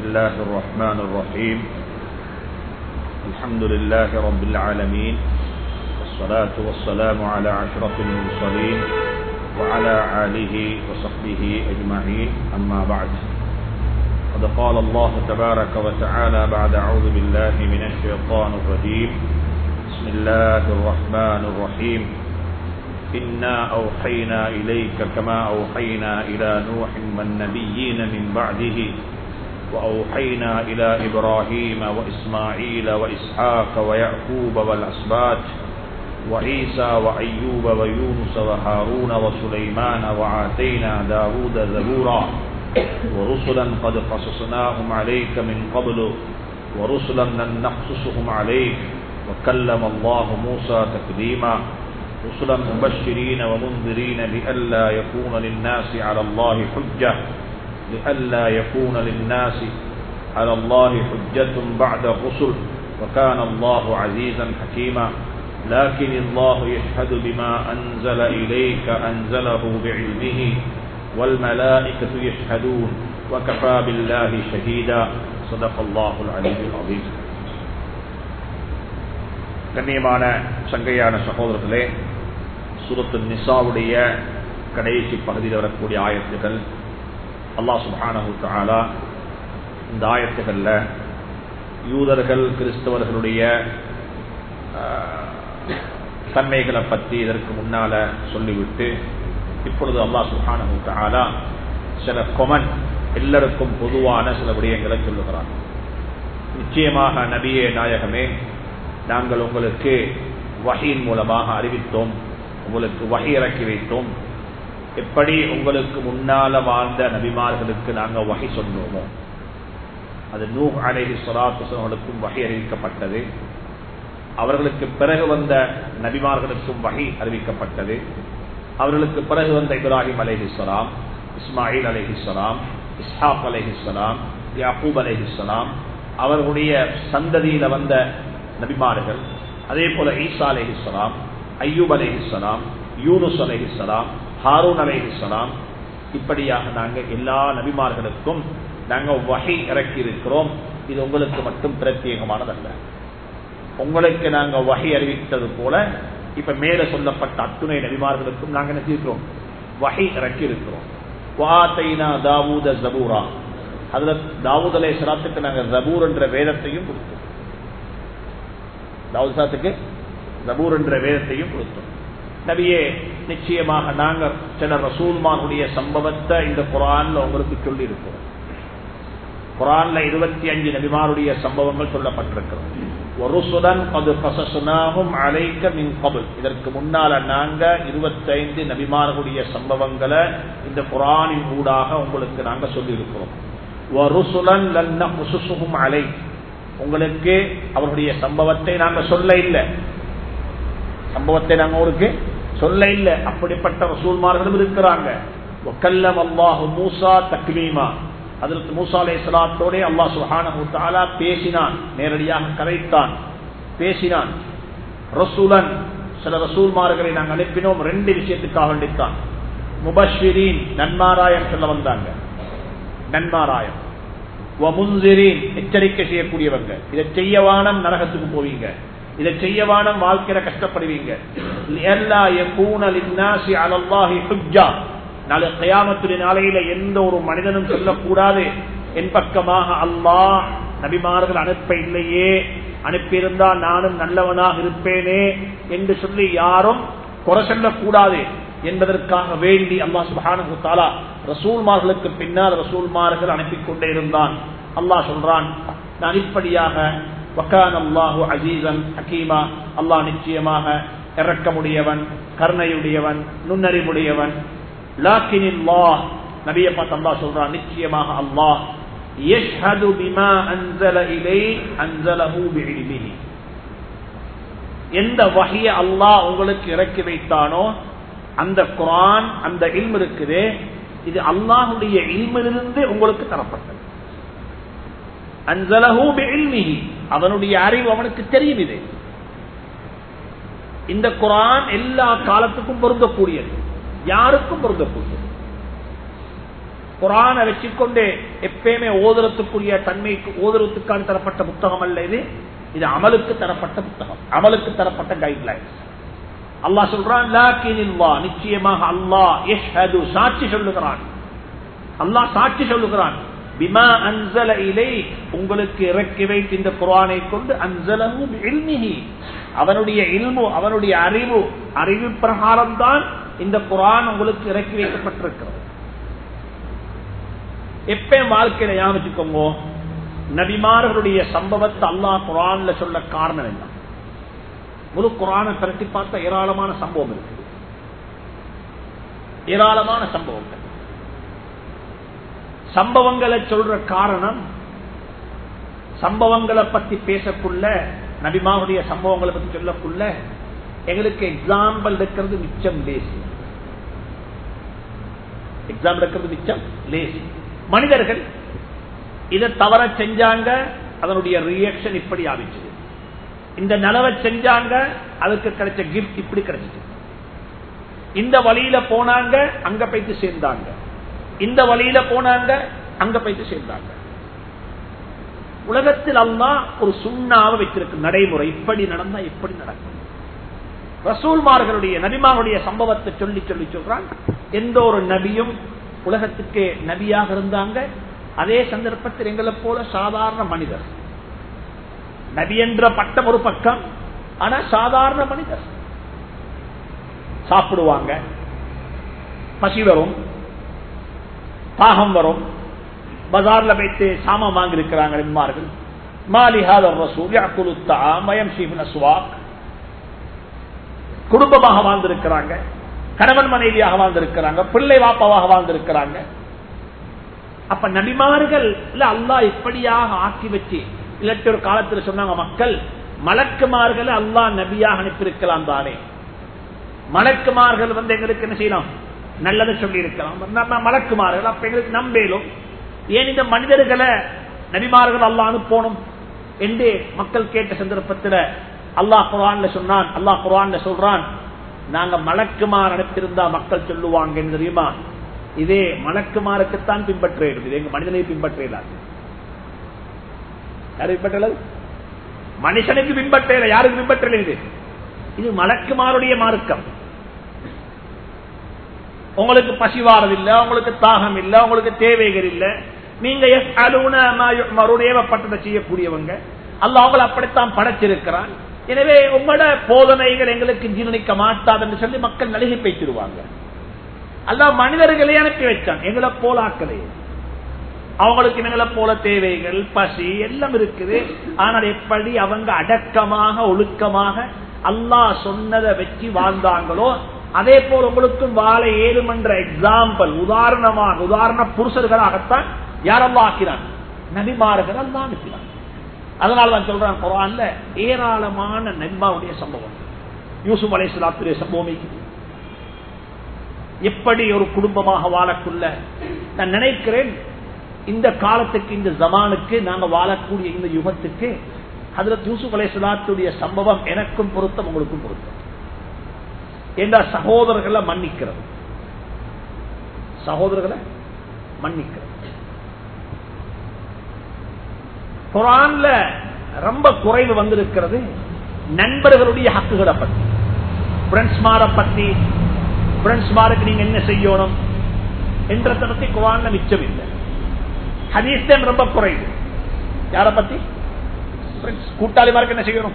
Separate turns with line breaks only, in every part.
الله الرحمن الرحيم الحمد لله رب العالمين والصلاة والسلام على أشرف المرسلين وعلى آله وصحبه أجمعين أما بعد قد قال الله تبارك وتعالى بعد أعوذ بالله من الشيطان الرجيم بسم الله الرحمن الرحيم إنا أوحينا إليك كما أوحينا إلى نوح والنبيين من بعده وأوحينا إلى إبراهيم وإسماعيل وإسحاق ويعقوب والأسباط وعيسى وأيوب ويونس وهارون وسليمان وآتينا داود زبورا ورسلا قد قصصناهم عليك من قبل ورسلا لم نقصصهم عليك وكلم الله موسى تكليما رسلا مبشرين ومنذرين لئلا يكون للناس على الله حجة لئلا يكون للناس على الله حجة بعد الرسل وكان الله عزيزا حكيما لكن الله يشهد بما أنزل إليك أنزله بعلمه والملائكة يشهدون وكفى بالله شهيدا صدق الله العلي العظيم கண்ணியமான சங்கையான சகோதரர்களே சுரத்து நிசாவுடைய கடைசி பகுதியில் வரக்கூடிய ஆயத்துகள் அல்லா சுபானு தாலா இந்த ஆயத்துகளில் யூதர்கள் கிறிஸ்தவர்களுடைய தன்மைகளை பற்றி இதற்கு முன்னால் சொல்லிவிட்டு இப்பொழுது அல்லா சுபானு தாலா சில கொமன் எல்லாருக்கும் பொதுவான சில விடயங்களை சொல்லுகிறார் நிச்சயமாக நபியே நாயகமே நாங்கள் உங்களுக்கு வகையின் மூலமாக அறிவித்தோம் உங்களுக்கு வகை இறக்கி வைத்தோம் எப்படி உங்களுக்கு முன்னால வாழ்ந்த நபிமார்களுக்கு நாங்கள் வகை சொன்னோமோ? அது நூ அலேஹி சொலாத்துகளுக்கும் வகை அறிவிக்கப்பட்டது. அவர்களுக்கு பிறகு வந்த நபிமார்களுக்கும் வகை அறிவிக்கப்பட்டது. அவர்களுக்கு பிறகு வந்த இப்ராஹிம் அலேஹிஸ்லாம் இஸ்மாயில் அலேஹிஸ்லாம் இஸ்ஹாப் அலேஹிஸ்லாம் யாக்கூப் அலேஹிஸ்லாம் அவர்களுடைய சந்ததியில வந்த நபிமார்கள் அதே போல ஈசா அலேஹிஸ்லாம் ஐயூப் அலேஹிஸ்லாம் யூனுஸ் அலேஹிஸ்லாம் ஹாரூன் அலேஹிஸ்லாம் இப்படியாக நாங்கள் எல்லா நபிமார்களுக்கும் நாங்கள் வகை இறக்கி இருக்கிறோம் இது உங்களுக்கு மட்டும் பிரத்யேகமானதல்ல உங்களுக்கு நாங்கள் வகை அறிவித்தது போல இப்ப மேல சொல்லப்பட்ட அத்துணை நபிமார்களுக்கும் நாங்கள் நினைச்சிருக்கிறோம் வகை இறக்கி இருக்கிறோம் தாவூத ஜபூரா. அதுல தாவூத் அலே சலாத்துக்கு நாங்கள் ஜபூர் என்ற வேதத்தையும் கொடுத்தோம். தாவூத் சாத்துக்கு ஜபூர் என்ற வேதத்தையும் கொடுத்தோம். நபியே நிச்சயமாக நாங்கள் சில ரசூல்மானுடைய சம்பவத்தை இந்த குரான்ல உங்களுக்கு சொல்லி இருக்கிறோம் குரான்ல இருபத்தி அஞ்சு நபிமாருடைய சம்பவங்கள் சொல்லப்பட்டிருக்கிறோம் ஒருசுடன் அது கசசுனாகும் அழைக்க மின் கபல். இதற்கு முன்னால நாங்க இருபத்தைந்து நபிமார்களுடைய சம்பவங்களை இந்த குரானின் ஊடாக உங்களுக்கு நாங்க சொல்லி இருக்கிறோம் லன்ன குசுசுகும் அலை. உங்களுக்கு அவருடைய சம்பவத்தை நாங்க சொல்ல இல்லை. சம்பவத்தை நாங்க உங்களுக்கு சொல்ல இல்லை. அப்படிப்பட்ட ரசூல்மார்களும் இருக்கிறாங்க. மூசா தக்லீமா. அதற்கு மூசா அலை சலாத்தோட அல்லா சுஹானா பேசினான். நேரடியாக கரைத்தான். பேசினான். ரசூலன் சில ரசூல்மார்களை நாங்கள் அனுப்பினோம். ரெண்டு விஷயத்துக்காக வேண்டித்தான். முபஸ்விரீன் நன்மாராயம் சொல்ல வந்தாங்க. நன்மாராயம். எச்சரிக்கை செய்யக்கூடியவங்க. இதை செய்யவானம் நரகத்துக்கு போவீங்க. இதை செய்யவான வாழ்க்கையில கஷ்டப்படுவீங்க. நாளை கயாமத்துடைய நாளையில எந்த ஒரு மனிதனும் சொல்லக்கூடாது. என் பக்கமாக அல்லாஹ் நபிமார்கள் அனுப்ப இல்லையே. அனுப்பியிருந்தால் நானும் நல்லவனாக இருப்பேனே என்று சொல்லி யாரும் குறை சொல்லக்கூடாது என்பதற்காக வேண்டி அல்லா சுபானு தாலா ரசூல்மார்களுக்கு பின்னால் ரசூல்மார்கள் அனுப்பி கொண்டே இருந்தான். அல்லாஹ் சொல்றான் நான் இப்படியாக வக்கான் அல்லாஹு அஜீசன் ஹக்கீமா அல்லாஹ் நிச்சயமாக இறக்கமுடையவன் கருணையுடையவன் நுண்ணறிவுடையவன் லாக்கின் அல்லாஹ் நபிய பார்த்து அல்லாஹ் சொல்றான் நிச்சயமாக அல்லாஹ் يشهد بما أنزل إليه أنزله بعلمه எந்த வகைய அல்லாஹ் உங்களுக்கு இறக்கி வைத்தானோ அந்த குரான் அந்த இல்மு இருக்குதே இது அல்லாஹுடைய இல்மிலிருந்து உங்களுக்கு தரப்பட்டது அன்சலஹூ பிஇல்மிஹி அவனுடைய அறிவு அவனுக்கு தெரியும் இது. இந்த குரான் எல்லா காலத்துக்கும் பொருந்தக்கூடியது. யாருக்கும் பொருந்தக்கூடியது. குரானை வச்சுக்கொண்டு எப்பயுமே ஓதுறதுக்குரிய தன்மைக்கு ஓதுறதுக்கான தரப்பட்ட புத்தகம் அல்ல இது. இது அமலுக்கு தரப்பட்ட புத்தகம். அமலுக்கு தரப்பட்ட கைட்லைன்ஸ் அல்லாஹ் சொல்றான் நிச்சயமாக அல்லாஹ் சாட்சி சொல்லுகிறான். அல்லாஹ் சாட்சி சொல்லுகிறான். பிமா அன்சல இலை உங்களுக்கு இறக்கி வைத்து இந்த குரானை கொண்டு அன்சலஹு இல்மிஹி அவனுடைய இல்மு அவனுடைய அறிவு அறிவு பிரகாரம் தான் இந்த குரான் உங்களுக்கு இறக்கி வைக்கப்பட்டிருக்கிறது. எப்பயும் வாழ்க்கையில ஞாபகிச்சுக்கோங்க நபிமார்களுடைய சம்பவத்தை அல்லாஹ் குரான்ல சொல்ல காரணம் என்ன? முழு குரானை பரட்டி பார்த்த ஏராளமான சம்பவம் இருக்கு. ஏராளமான சம்பவங்கள். சம்பவங்களை சொல்ற காரணம் சம்பவங்களை பத்தி பேசக்குள்ள நபிமாவுடைய சம்பவங்களை பத்தி சொல்லக்குள்ள எங்களுக்கு எக்ஸாம்பிள் இருக்கிறது மிச்சம் லேசி எக்ஸாம்பிள் இருக்கிறது மிச்சம் லேசி மனிதர்கள் இதை தவற செஞ்சாங்க அதனுடைய ரியாக்ஷன் இப்படி ஆகிச்சு இந்த நலவை செஞ்சாங்க அதுக்கு கிடைச்ச கிஃப்ட் இப்படி கிடைச்சது இந்த வழியில போனாங்க அங்க போயிட்டு சேர்ந்தாங்க. இந்த வழியில போனாங்க அங்க போயிட்டு சேர்ந்தாங்க. உலகத்தில் அல்லா ஒரு சுண்ணாவை வைத்திருக்கும் நடைமுறை. இப்படி நடந்தா எப்படி நடக்கும். ரசூல்மார்களுடைய நபிமாருடைய சம்பவத்தை சொல்லி சொல்லி சொல்றான் எந்த ஒரு நபியும் உலகத்துக்கு நபியாக இருந்தாங்க. அதே சந்தர்ப்பத்தில் எங்களை போல சாதாரண மனிதர். நபி என்ற பட்டம் ஒரு பக்கம் ஆனா சாதாரண மனிதர். சாப்பிடுவாங்க பசி வரும். தாகம் வரும். பஜார்ல போயிட்டு சாமம் வாங்கியிருக்கிறாங்க இருக்கிறாங்க மாலிஹாத ரசூல் யாக்குலு தாமயம் ஷீபின் அஸ்வாக். குடும்பமாக வாழ்ந்திருக்கிறாங்க. கணவன் மனைவியாக வாழ்ந்திருக்கிறாங்க. பிள்ளை வாப்பாவாக வாழ்ந்திருக்கிறாங்க. அப்ப நபிமார்கள் இல்ல அல்லா இப்படியாக ஆக்கி வச்சு இல்லாட்டி ஒரு காலத்தில் சொன்னாங்க மக்கள் மலக்குமார்களை அல்லா நபியாக அனுப்பியிருக்கலாம் தானே. மலக்குமார்கள் வந்து எங்களுக்கு என்ன செய்யலாம்? நல்லதை சொல்லி இருக்கலாம் மலக்குமார்கள் அப்ப எங்களுக்கு நம்பேலும். ஏன் இந்த மனிதர்களை நபிமார்கள் அல்லா அனுப்பணும் என்று மக்கள் கேட்ட சந்தர்ப்பத்தில் அல்லாஹ் குரான்ல சொன்னான் அல்லாஹ் குரான்ல சொல்றான் நாங்க மலக்குமார் அனுப்பியிருந்தா மக்கள் சொல்லுவாங்க தெரியுமா? இதே மலக்குமாருக்குத்தான் பின்பற்றுகிறது இது எங்க மனிதனை பின்பற்றலாது யாரு பின்பற்றல? மனுஷனுக்கு பின்பற்ற யாருக்கு பின்பற்றல இது? இது மலக்குமாருடைய மார்க்கம். உங்களுக்கு பசிவாரதில்லை உங்களுக்கு தாகம் இல்லை உங்களுக்கு தேவைகள் இல்லை நீங்க எஸ் ஏவப்பட்டதை செய்யக்கூடியவங்க. அல்ல அவங்களை அப்படித்தான் படைச்சிருக்கிறான். எனவே உங்களோட போதனைகள் எங்களுக்கு ஜீரணிக்க மாட்டாதுன்னு சொல்லி மக்கள் நலுகி பேசிடுவாங்க அல்ல மனிதர்களை அனுப்பி வச்சான் எங்களை போல அவங்களுக்கு எங்களை போல தேவைகள் பசி எல்லாம் இருக்குது. ஆனால் எப்படி அவங்க அடக்கமாக ஒழுக்கமாக அல்லா சொன்னதை வச்சு வாழ்ந்தாங்களோ அதே போல் உங்களுக்கும் வாழ ஏழும் என்ற எக்ஸாம்பிள் உதாரணமாக உதாரண புருஷர்களாகத்தான் யாரெல்லாம் ஆக்கிறான் நபிமார்கள் தான் அனுப்பினான் அதனால தான் சொல்றான் குரான்ல ஏராளமான நன்மாவுடைய சம்பவம். யூசுப் அலை சலாத்துடைய சம்பவம் எப்படி ஒரு குடும்பமாக வாழக்குள்ள? நான் நினைக்கிறேன் இந்த காலத்துக்கு இந்த ஜமானுக்கு நாங்க வாழக்கூடிய இந்த யுகத்துக்கு அதுல யூசுப் அலை சலாத்துடைய சம்பவம் எனக்கும் பொருத்தம் உங்களுக்கும் பொருத்தம். என்ற சகோதரர்களை மன்னிக்கிறது? சகோதரர்களை மன்னிக்கிறது. குரான்ல ரொம்ப குறைவு வந்திருக்கிறது நண்பர்களுடைய ஹக்குகளை பற்றி பிரெண்ட்ஸ்மாரை பத்தி பிரெண்ட்ஸ்மாருக்கு நீங்க என்ன செய்யணும் என்றதை பத்தி குரான்ல மிச்சம் இல்லை ஹதீஸ்தான் ரொம்ப குறைவு. யாரை பத்தி? கூட்டாளிமாருக்கு என்ன செய்யணும்?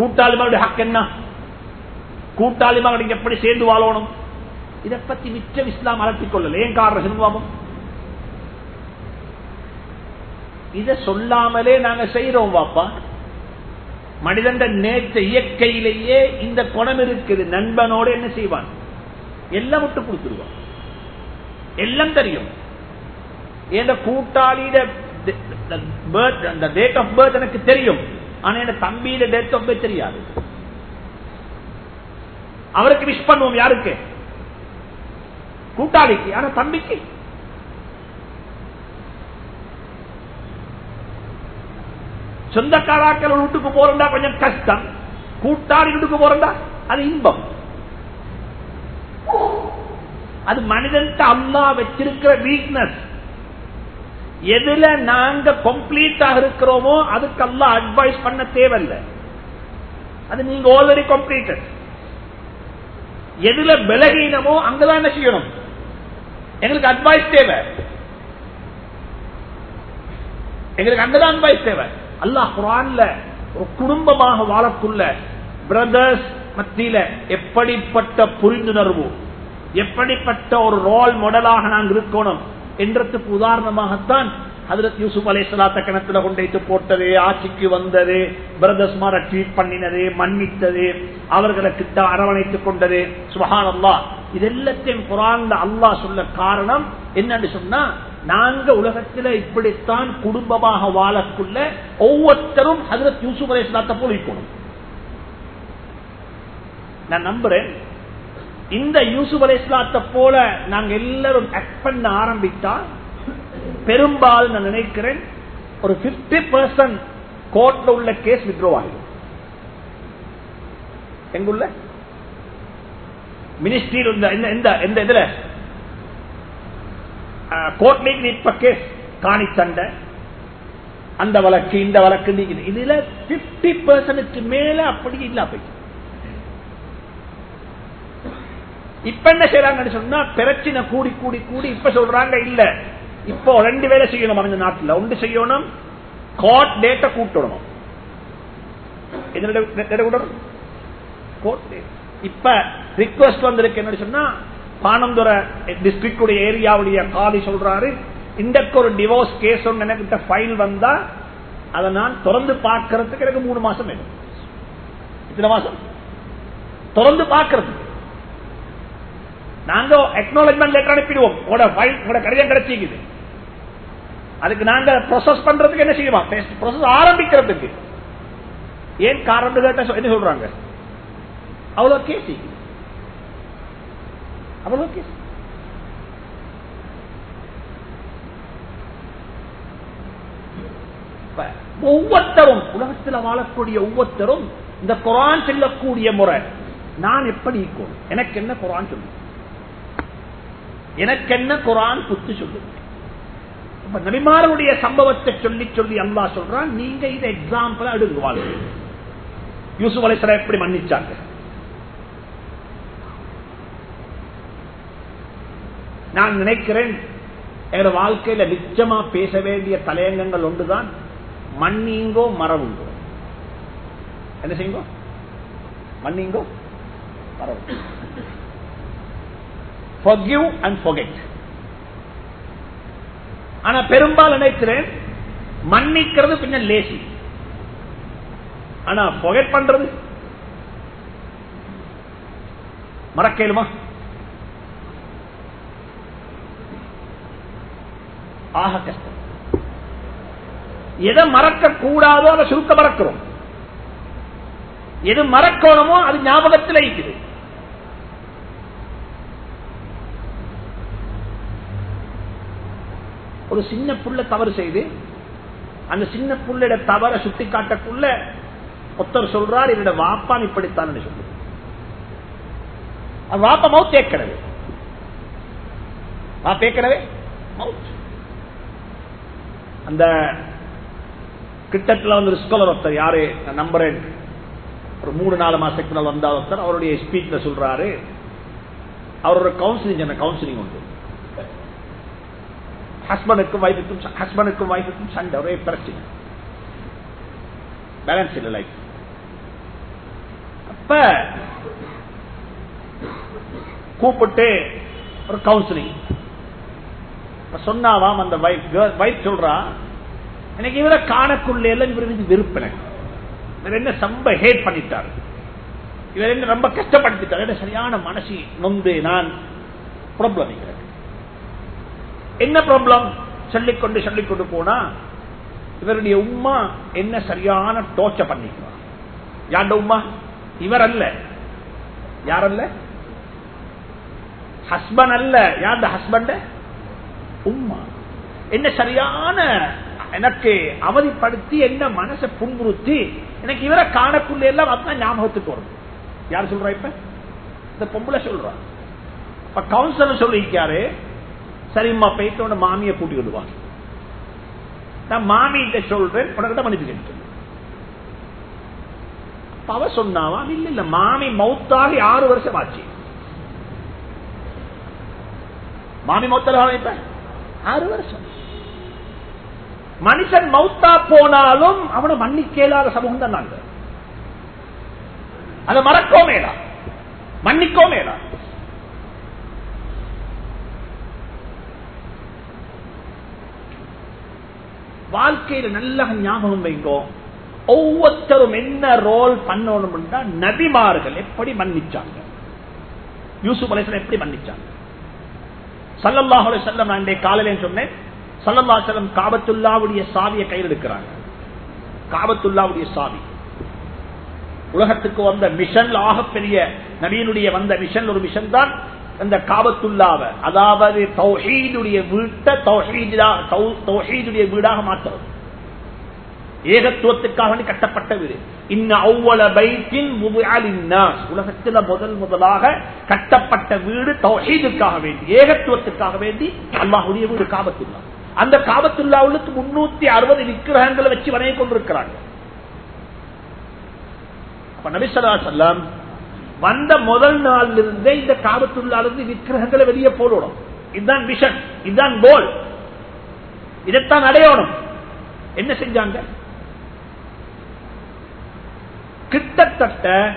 கூட்டாளிமாருடைய ஹக் என்ன? கூட்டாளிமாக எப்படி சேர்ந்து வாழணும்? இதை பத்தி மிச்சம் இஸ்லாம் அலட்டிக் கொள்ளல. ஏன் காரணம் சொல்லுவாமோ இத சொல்லாமலே நாங்க செய்யறோம் வாப்பா மனிதன் நேற்ற இயற்கையிலேயே இந்த குணம் இருக்குது. நண்பனோட என்ன செய்வான்? எல்லாம் விட்டு கொடுத்துருவான். எல்லாம் தெரியும். என் கூட்டாளியிட அந்த டேட் ஆஃப் பர்த் எனக்கு தெரியும். ஆனா என் தம்பியில டேட் ஆஃப் பர்த் தெரியாது. அவருக்கு விஷ் பண்ணுவோம் யாருக்கு? கூட்டாளிக்கு ஆனா தம்பிக்கு. சொந்தக்காராக்கள் வீட்டுக்கு போறா கொஞ்சம் கஷ்டம். கூட்டாளி வீட்டுக்கு போறா அது இன்பம். அது மனிதன் அல்லா வச்சிருக்கிற வீக்னஸ் எதுல நாங்க கம்ப்ளீட்டாக இருக்கிறோமோ அதுக்கு அல்லா அட்வைஸ் பண்ண தேவையில்ல. அது நீங்க ஆல்ரெடி கம்ப்ளீட்டட் எதுல விலகினமோ அங்கதான் என்ன செய்யணும்? எங்களுக்கு அட்வைஸ் தேவை. எங்களுக்கு அங்கதான் அட்வைஸ் தேவை. அல்லாஹ் குரான்ல ஒரு குடும்பமாக வாழக்குள்ள பிரதர்ஸ் மத்தியில எப்படிப்பட்ட புரிந்துணர்வு எப்படிப்பட்ட ஒரு ரோல் மாடலாக நாங்கள் இருக்கணும்? என்றதுக்கு உதாரணமாகத்தான் ஹதரத் யூசுப் அலை சலாத்த கிணத்துல கொண்டு போட்டது ஆட்சிக்கு வந்தது பிரதர்ஸ் மார ட்வீட் பண்ணினது மன்னித்தது அவர்களை கிட்ட அரவணைத்துக் கொண்டது. சுபஹான் அல்லா இது எல்லாத்தையும் குரான்ல அல்லா சொல்ல காரணம் என்னன்னு சொன்னா நாங்க உலகத்துல இப்படித்தான் குடும்பமாக வாழக்குள்ள ஒவ்வொருத்தரும் ஹதரத் யூசுப் அலை சலாத்த போல் இருக்கணும் நான் நம்புறேன் இந்த யூசுப் அலை இஸ்லாத்தை போல நாங்க எல்லாரும் ஆக்ட் பண்ண ஆரம்பித்தா பெரும்பாலும் நான் நினைக்கிறேன் ஒரு பிப்டி பர்சன்ட் கோர்ட்ல உள்ள கேஸ் வித்ரோ ஆகும் எங்குள்ள? மினிஸ்ட்ரியில் இந்த இதுல. கோர்ட்ல இப்ப கேஸ் காணி சண்டை அந்த வழக்கு இந்த வழக்கு நீங்க இதுல பிப்டி பர்சன்ட் மேல அப்படி இல்ல போயிட்டு இப்ப என்ன செய்யறாங்கன்னு சொன்னா பிரச்சனை கூடி கூடி கூடி இப்ப சொல்றாங்க இல்ல. இப்போ ரெண்டு வேலை செய்யணும் அந்த நாட்டில். ஒன்று செய்யணும் கோர்ட் டேட்டை கூட்டணும். இப்ப ரிக்வஸ்ட் வந்திருக்கு என்ன சொன்னா பானந்துர டிஸ்ட்ரிக்ட் ஏரியாவுடைய காதி சொல்றாரு இன்றைக்கு ஒரு டிவோர்ஸ் கேஸ் எனக்கு ஃபைல் வந்தா அதை நான் திறந்து பார்க்கறதுக்கு எனக்கு மூணு மாசம் வேணும். இத்தனை மாசம்? திறந்து பார்க்கறதுக்கு. நாங்க அக்னாலஜ்மெண்ட் லெட்டர் அனுப்பிடுவோம். உங்களோட ஃபைல் உங்களோட கடிதம் கிடைச்சிக்குது அதுக்கு நாங்க ப்ரொசஸ் பண்றதுக்கு என்ன செய்வோம்? ப்ரொசஸ் ஆரம்பிக்கிறதுக்கு. ஏன் காரணம் கேட்ட என்ன சொல்றாங்க? அவ்வளவு கேசி அவ்வளவு கேசி ஒவ்வொருத்தரும் உலகத்தில் வாழக்கூடிய ஒவ்வொருத்தரும் இந்த குரான் செல்லக்கூடிய முறை நான் எப்படி இருக்கும்? எனக்கு என்ன குரான் சொல்லு? எனக்கு என்ன குரான் குத்து சொல்லு நபிமாருடைய சம்பவத்தை சொல்லி சொல்லி அல்லா சொல்றான் நீங்க இதை எக்ஸாம்பிள் அடுங்குவாங்க யூசுப் அலைசரா எப்படி மன்னிச்சாங்க? நான் நினைக்கிறேன் எங்க வாழ்க்கையில நிச்சயமா பேச வேண்டிய தலையங்கங்கள் ஒன்றுதான் மண்ணிங்கோ மரவுங்கோ என்ன செய்யுங்கோ? மண்ணிங்கோ மரவு forgive and forget. ஆனா பெரும்பாலும் நினைக்கிறேன்? மன்னிக்கிறது பின்ன லேசி. ஆனா forget பண்றது? மறக்கலுமா ஆக கஷ்டம். எதை மறக்க கூடாதோ அதை சுருக்க மறக்கிறோம். எது மறக்கணுமோ அது ஞாபகத்தில் இருக்குது. ஒரு சின்ன புள்ள தவறு செய்து அந்த சின்ன புள்ளிட தவற சுட்டி காட்டக்குள்ள ஒருத்தர் சொல்றார் என்னோட வாப்பான் இப்படித்தான் சொல்லு. வாப்பா மவுத் ஏற்கனவே. வாப்ப ஏற்கனவே? மவுத் அந்த கிட்டத்தில் வந்து ஸ்காலர் ஒருத்தர் யாரு? நம்புறேன். ஒரு மூணு நாலு மாசத்துக்கு முன்னால் வந்த ஒருத்தர் அவருடைய ஸ்பீச்ல சொல்றாரு. அவரோட கவுன்சிலிங் கவுன்சிலிங் உண்டு. ஹஸ்பண்டுக்கும் வைஃபுக்கும் ஹஸ்பண்டுக்கும் வைஃபுக்கும் சண்டை ஒரே பிரச்சனை. பேலன்ஸ் இல்லை லைஃப் அப்ப கூப்பிட்டு ஒரு கவுன்சிலிங் சொன்னாவாம் அந்த வைஃப் வைஃப் சொல்றா எனக்கு இவரை காணக்குள்ள எல்லாம் இவருக்கு விருப்பினேன் இவர் என்ன ரொம்ப ஹேட் பண்ணிட்டார். இவர் என்ன ரொம்ப கஷ்டப்படுத்திட்டார். என்ன சரியான மனசு நொந்து நான் ப்ராப்ளம் என்ன ப்ராப்ளம் சொல்லிக்கொண்டு சொல்லிக்கொண்டு போனா இவருடைய உமா என்ன சரியான டோர்ச்சர் பண்ணிக்குவா யாண்ட உமா இவர் அல்ல யார் அல்ல. ஹஸ்பண்ட் அல்ல யார் ஹஸ்பண்ட் உம்மா. என்ன சரியான எனக்கு அவதிப்படுத்தி என்ன மனசை புண்புறுத்தி எனக்கு இவரை காணக்குள்ள எல்லாம் அதான் ஞாபகத்துக்கு வரும். யார் சொல்றா இப்ப? இந்த பொம்பளை சொல்றா. இப்ப கவுன்சிலர் சொல்லிருக்காரு சரிம்மா போயிட்டு உன மாமியை கூட்டி விடுவாங்க நான் மாமியிட்ட சொல்றேன் உனக்கிட்ட மன்னிப்பு கேட்டு அவ சொன்னாவா இல்ல இல்ல மாமி மௌத்தாகி ஆறு வருஷம் ஆச்சு. மாமி மௌத்தால இப்ப ஆறு வருஷம். மனுஷன் மௌத்தா போனாலும் அவனை மன்னிக்கேலாத சமூகம் தான் நாங்க. அதை மறக்கோ மேலா மன்னிக்கோ மேலா வாழ்க்கையில நல்ல ஞாபகம் வைங்கோ. ஒவ்வொருத்தரும் என்ன ரோல் பண்ணணும்னா நபிமார்கள் எப்படி மன்னிச்சாங்க? யூசுப் அலைசலம் எப்படி மன்னிச்சாங்க? சல்லல்லாஹ் செல்லம் நான் காலையில சொன்னேன். சல்லல்லா செல்லம் காபத்துல்லாவுடைய சாவியை கையில் எடுக்கிறாங்க. காபத்துல்லாவுடைய சாவி. உலகத்துக்கு வந்த மிஷன் ஆகப்பெரிய நவீனுடைய வந்த மிஷன் ஒரு மிஷன் தான் அந்த காபத்துள்ளாவ அதாவது தௌஹீதுடைய வீட்டை தௌஹீதுடைய வீடாக மாற்றவர் ஏகத்துவத்துக்காக வேண்டி கட்டப்பட்ட வீடு. இன்ன உலகத்தில் முதல் முதலாக கட்டப்பட்ட வீடு தௌஹீதுக்காக வேண்டி ஏகத்துவத்துக்காக வேண்டி அல்லாஹுடைய வீடு காபத்துள்ளா அந்த காபத்துல்லாவுக்கு முன்னூத்தி அறுபது விக்கிரகங்களை வச்சு வரைய கொண்டிருக்கிறாங்க. அப்ப நபிசல்லா வந்த முதல் நாள் இருந்தே இந்த காபத்துள்ளாலிருந்து விக்கிரகங்களை வெளியே போடணும். இதுதான் மிஷன் இதுதான் கோல். இதைத்தான் அடையணும். என்ன செஞ்சாங்க? கிட்டத்தட்ட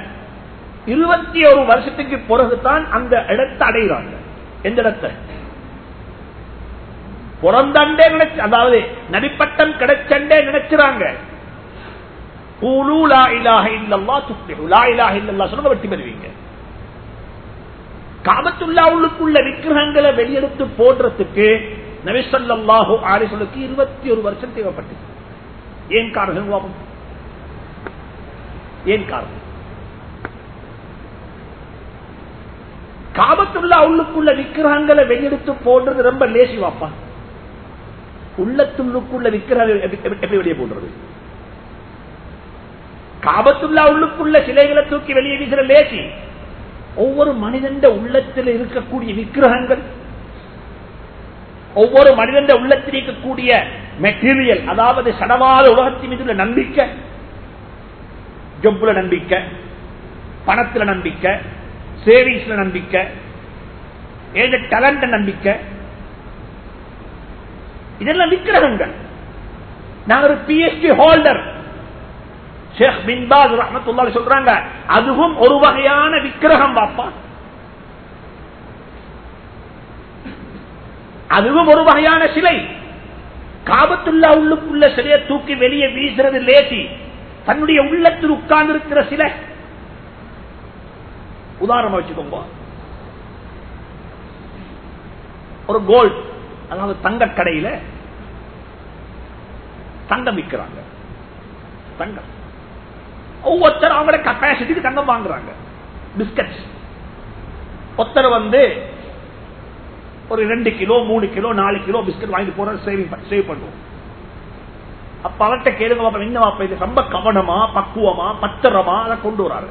இருபத்தி ஒரு வருஷத்துக்கு பிறகுதான் அந்த இடத்தை அடைகிறாங்க. எந்த இடத்தை? புறந்தண்டே நினைச்சு அதாவது நடிப்பட்டம் கிடைச்சண்டே நினைச்சுறாங்க. வெட்டி பெறுவீங்க. காபத்துள்ளாவுக்குள்ள விக்கிரகங்களை வெளியெடுத்து போடுறதுக்கு நபிசல்லாஹு ஆரிசலுக்கு இருபத்தி ஒரு வருஷம் தேவைப்பட்டது. ஏன் காரணம்? ஏன் காரணம்? காபத்துள்ள உள்ளுக்குள்ள விக்கிரகங்களை வெளியெடுத்து போடுறது ரொம்ப லேசி வாப்பா. உள்ளத்துள்ளுக்குள்ள விக்கிரகம் எப்படி வெளியே போடுறது? காபத்துள்ளா உள்ளுக்குள்ள சிலைகளை தூக்கி வெளியே வீசுற லேசி ஒவ்வொரு மனிதன் உள்ளத்தில் இருக்கக்கூடிய விக்கிரகங்கள் ஒவ்வொரு மனிதன் உள்ளத்தில் இருக்கக்கூடிய மெட்டீரியல் அதாவது சடவாத உலகத்தின் மீது உள்ள நம்பிக்கை ஜொப்புல நம்பிக்கை பணத்துல நம்பிக்கை சேவிங்ஸ்ல நம்பிக்கை ஏழு டேலண்ட நம்பிக்கை. இதெல்லாம் விக்கிரகங்கள். நான் ஒரு பிஎஸ்டி ஹோல்டர் ஷேக் பின்பாஸ் ரஹமத்துல்லா சொல்றாங்க அதுவும் ஒரு வகையான விக்கிரகம் பாப்பா. அதுவும் ஒரு வகையான சிலை. காபத்துள்ளா உள்ளுக்குள்ள சிலையை தூக்கி வெளியே வீசுறது லேசி. தன்னுடைய உள்ளத்தில் உட்கார்ந்து இருக்கிற சிலை. உதாரணம் வச்சுக்கோங்க. ஒரு கோல்ட் அதாவது தங்க கடையில தங்கம் விற்கிறாங்க. தங்கம். ஒவ்வொருத்தரும் அவங்களோட கப்பாசிட்டிக்கு தங்கம் வாங்குறாங்க. பிஸ்கட் ஒருத்தர் வந்து ஒரு ரெண்டு கிலோ மூணு கிலோ நாலு கிலோ பிஸ்கட் வாங்கி போற சேவிங் சேவ் பண்ணுவோம். அப்ப அவர்கிட்ட கேளுங்க பாப்பா என்ன பாப்பா இது? ரொம்ப கவனமா பக்குவமா பத்திரமா அதை கொண்டு வராரு.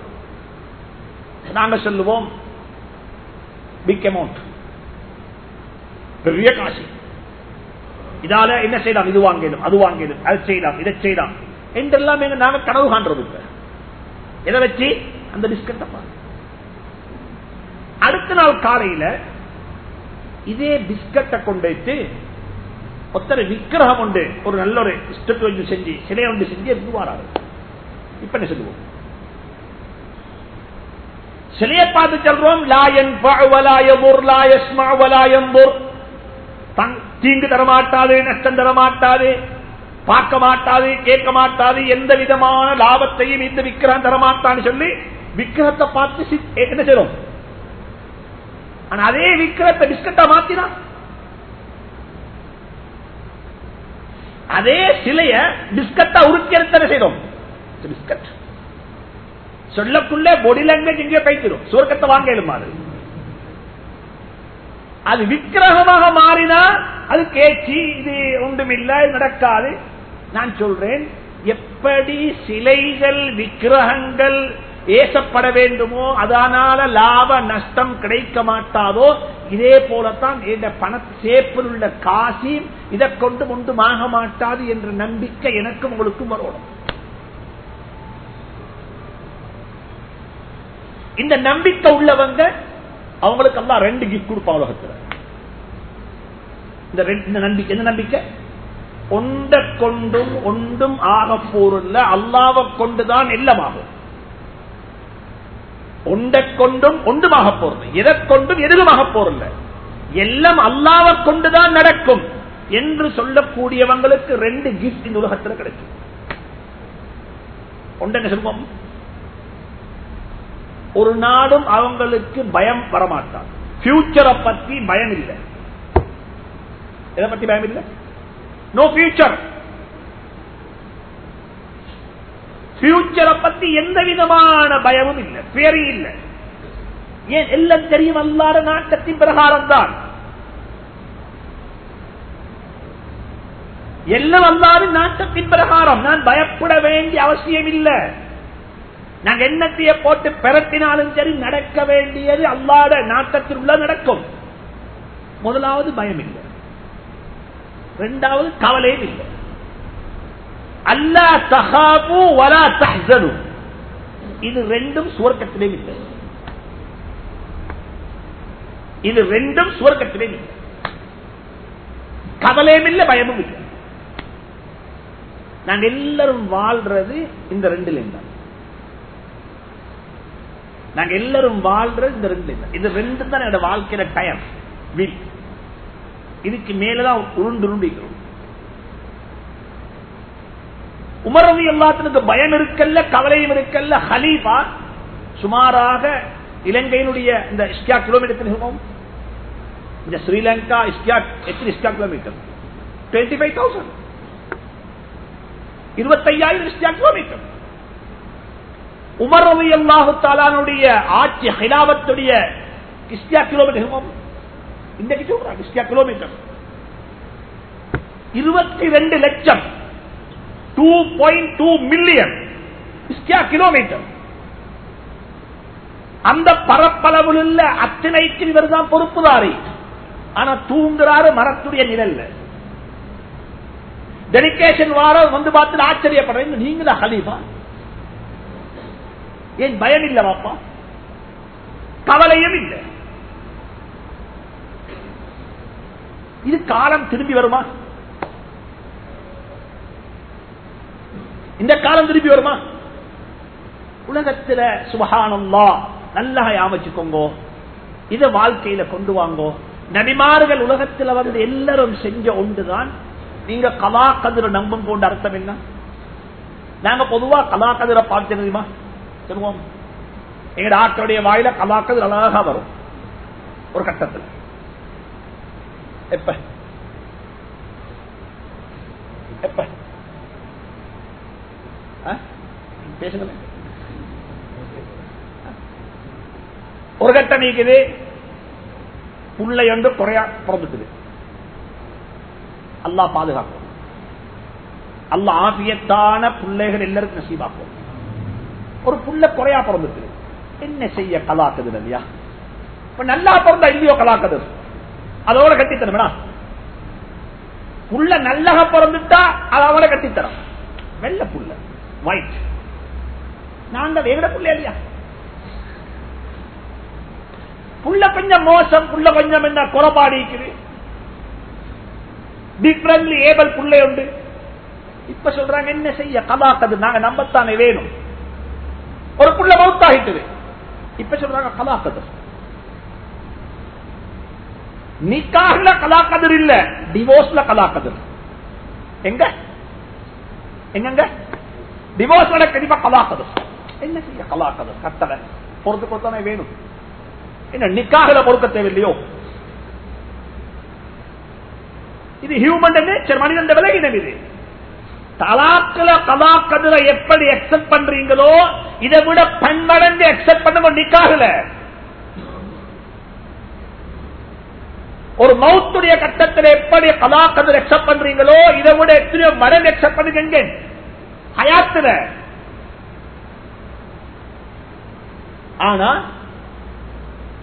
நாங்க சொல்லுவோம் பிக் அமௌண்ட் பெரிய காசு. இதால என்ன செய்யலாம்? இது வாங்கிடும் அது வாங்கிடும் அது செய்யலாம் இதை செய்யலாம். என்றெல்லாம் நாங்க கனவு காண்றது இல்லை எதை வச்சு? அந்த பிஸ்கட்டை அடுத்த நாள் காலையில இதே பிஸ்கட்டை கொண்டு ஒத்தரை விக்கிரகம் உண்டு. ஒரு நல்ல ஒரு ஸ்டெப் ஒன்று செஞ்சு சிலை ஒன்று செஞ்சு எடுத்து வராரு. இப்ப என்ன சொல்லுவோம்? சிலையை பார்த்து சொல்றோம் லாயன் தீங்கு தரமாட்டாது நஷ்டம் தரமாட்டாது. பார்க்க மாட்டாது கேட்க மாட்டாது எந்த விதமான லாபத்தையும் இந்த விக்கிரகம் தரமாட்டான்னு சொல்லி விக்கிரகத்தை பார்த்து என்ன செய்யறோம் ஆனா அதே விக்கிரத்தை பிஸ்கட்டா மாத்தினா? அதே சிலைய பிஸ்கட்டா உருக்கெடுத்தன செய்தோம் பிஸ்கட் சொல்லக்குள்ள பொடி லாங்குவேஜ் இங்கே கைத்திரும் சுவர்க்கத்தை வாங்க மாதிரி அது. விக்கிரகமாக மாறினா அது கேட்சி இது ஒன்றுமில்லை நடக்காது. நான் சொல்றேன் எப்படி சிலைகள் விக்கிரகங்கள் ஏசப்பட வேண்டுமோ அதனால லாப நஷ்டம் கிடைக்க மாட்டாதோ இதே போலத்தான் இந்த பண சேப்பில் உள்ள காசியும் இதை கொண்டு ஒன்றும் ஆக மாட்டாது என்ற நம்பிக்கை எனக்கும் உங்களுக்கும் வரணும். இந்த நம்பிக்கை உள்ளவங்க அவங்களுக்கு எல்லாம் ரெண்டு கிஃப்ட் கொடுப்பா உலகத்தில். இந்த இந்த நம்பிக்கை என்ன நம்பிக்கை? ஒன்றை கொண்டும் ஒன்றும் ஆக போரில்ல அல்லாவை கொண்டுதான் எல்லாமாகும் ஒன்றை கொண்டும் ஒன்றுமாக போறது. எதை கொண்டும் எதுவுமாக போரில்ல எல்லாம் அல்லாவை கொண்டுதான் நடக்கும் என்று சொல்லக்கூடியவங்களுக்கு ரெண்டு கிஃப்ட் இந்த உலகத்தில் கிடைக்கும். ஒன்று என்ன ஒரு நாடும் அவங்களுக்கு பயம் வரமாட்டான் பியூச்சரை பத்தி பயம் இல்லை எதை பத்தி பயம் இல்லை நோ பியூச்சர் பியூச்சரை பத்தி எந்த விதமான பயமும் இல்லை. பேரி இல்லை. ஏன் எல்லாம் தெரியும்? அல்லாத நாட்டத்தின் பிரகாரம் தான் எல்லாம் அல்லாத நாட்டத்தின் பிரகாரம். நான் பயப்பட வேண்டிய அவசியம் இல்லை. நாங்க எண்ணத்தைய போட்டு பிறத்தினாலும் சரி நடக்க வேண்டியது அல்லாத நாட்டத்தில் உள்ள நடக்கும். முதலாவது பயம் இல்லை. இரண்டாவது கவலையும் இல்லை. அல்லா தகாபு வலா தஹ்சனு. இது ரெண்டும் சுவர்க்கத்திலேயும் இல்லை. இது ரெண்டும் சுவர்க்கத்திலேயும் இல்லை. கவலையும் இல்லை பயமும் இல்லை. நாங்க எல்லாரும் வாழ்றது இந்த ரெண்டுல தான் நாங்க எல்லாரும் வாழ்றது இந்த ரெண்டு தான் இது ரெண்டு தான் என்னோட வாழ்க்கையில டயர் வில். இதுக்கு மேலதான் உருண்டு உருண்டிக்கிறோம். உமரவி எல்லாத்தினுக்கு பயம் இருக்கல்ல கவலையும் இருக்கல்ல ஹலீஃபா சுமாராக இலங்கையினுடைய இந்த இஸ்கியா கிலோமீட்டர் இருக்கும்? இந்த ஸ்ரீலங்கா இஸ்கியா எத்தனை square kilometre? Twenty five thousand இருபத்தையாயிரம் இஸ்கியா கிலோமீட்டர். உமர் அல்லாஹு தாலானுடைய ஆட்சி ஹிலாபத்துடைய இஸ்கியா கிலோமீட்டர் இருக்கும்? இன்றைக்கு சொல்றாங்க இஸ்டியா கிலோமீட்டர் இருபத்தி ரெண்டு லட்சம் டூ பாயிண்ட் டூ மில்லியன் இஸ்டியா கிலோமீட்டர் அந்த பரப்பளவில் உள்ள அத்தனைக்கு இவர் தான் பொறுப்புதாரி. ஆனா தூங்குறாரு மரத்துடைய நிழல்ல. டெடிக்கேஷன் வார வந்து பார்த்து ஆச்சரியப்படுறேன் நீங்க தான் ஹலீஃபா? ஏன் பயம் இல்லை பாப்பா கவலையும் இல்லை. இது காலம் திரும்பி வருமா? இந்த காலம் திரும்பி வருமா? உலகத்துல சுபகானம்லா நல்லா அமைச்சுக்கோங்க இத வாழ்க்கையில கொண்டு வாங்கோ. நபிமார்கள் உலகத்துல வந்து எல்லாரும் செஞ்ச ஒன்றுதான். நீங்க கலா கதிர நம்பும் கொண்டு அர்த்தம் என்ன? நாங்க பொதுவா கலா கதிரை பார்த்து தெரியுமா? சொல்லுவோம் எங்க டாக்டருடைய வாயில கலாக்கதிர் அழகா வரும். ஒரு கட்டத்தில். எப்ப? எப்ப? ஆ? ஒரு கட்டம் நீக்குது. புள்ளை வந்து குறையா பிறந்துக்குது. அல்லா பாதுகாக்கும். அல்ல ஆபியத்தான பிள்ளைகள் எல்லாருக்கும் நசீபாக்கும். ஒரு புள்ள குறையா பிறந்துக்குது. என்ன செய்ய கலாக்குது இல்லையா இப்ப நல்லா பிறந்தா இல்லையோ கலாக்குது? அதோட கட்டித்தரும் புள்ள நல்லக பிறந்துட்டா அது அவளை கட்டித்தரும். வெள்ள புள்ள ஒயிட் நான் தான் வேற புள்ள இல்லையா? புள்ள கொஞ்சம் மோசம் புள்ள கொஞ்சம் என்ன குறபாடிக்குது டிஃபரன்ட்லி ஏபல் புள்ளை உண்டு. இப்ப சொல்றாங்க என்ன செய்ய? கலாக்கது நாங்க நம்பத்தானே வேணும். ஒரு புள்ள மவுத்தாகிட்டது. இப்ப சொல்றாங்க கலாக்கது நிக்காஹ்ல கலாக்கதிர் இல்ல டிவோர்ஸ்ல கலாக்கதிர். எங்க? எங்க டிவோர்ஸ் கண்டிப்பா இப்ப கலாக்கதிர். என்ன செய்ய கலாக்கதிர்? கட்டளை. பொறுத்து கொடுத்தானே வேணும். என்ன நிக்காகல பொறுக்க தேவையில்லையோ? இது ஹியூமன் நேச்சர் மனிதன் விலகினம் இது. தலாக்கல கலாக்கதிர எப்படி எக்ஸப்ட் பண்றீங்களோ இதை விட பன்மடங்கு எக்ஸப்ட் பண்ணுங்க நிக்காகல ஒரு மௌத்துடைய கட்டத்தில் எப்படி கலாக்கது அக்செப்ட் பண்றீங்களோ இதை விட எத்தனையோ மரம் அக்செப்ட் பண்ணுங்க ஹயாத்துல. ஆனா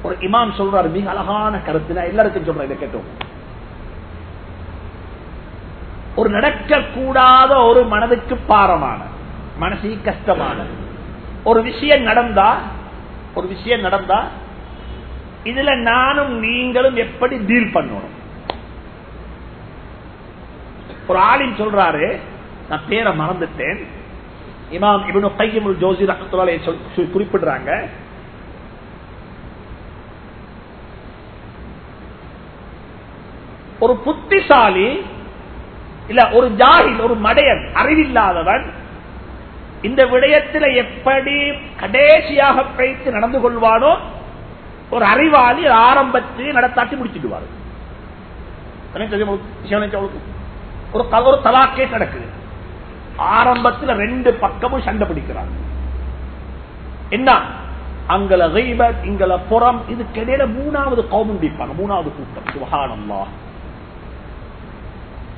ஒரு இமாம் சொல்றாரு மிக அழகான கருத்து. நான் எல்லாருக்கும் சொல்றேன் இதை கேட்டோம். ஒரு நடக்கக்கூடாத ஒரு மனதுக்கு பாரமான மனசு கஷ்டமான ஒரு விஷயம் நடந்தா ஒரு விஷயம் நடந்தா இதுல நானும் நீங்களும் எப்படி டீல் பண்ணணும்? ஒரு ஆளின் சொல்றாரு நான் பேரை மறந்துட்டேன். இமாம் இவனு கையமுல் ஜோசி ரஹத்துலாலே குறிப்பிடுறாங்க. ஒரு புத்திசாலி இல்ல ஒரு ஜாகில் ஒரு மடையன் அறிவில்லாதவன் இந்த விடயத்தில் எப்படி கடைசியாக பேச்சு நடந்து கொள்வானோ ஒரு அறிவாளி ஆரம்பத்தில் நடத்தாட்டி முடிச்சுடுவார். ஒரு ஒரு தலாக்கே நடக்குது. ஆரம்பத்தில் ரெண்டு பக்கமும் சண்டை பிடிக்கிறாங்க. என்ன? அங்கல கைபத் இங்கல புறம் இதுக்கு இடையில மூணாவது கவுமன் பிடிப்பாங்க. மூணாவது கூட்டம். சுகானம்மா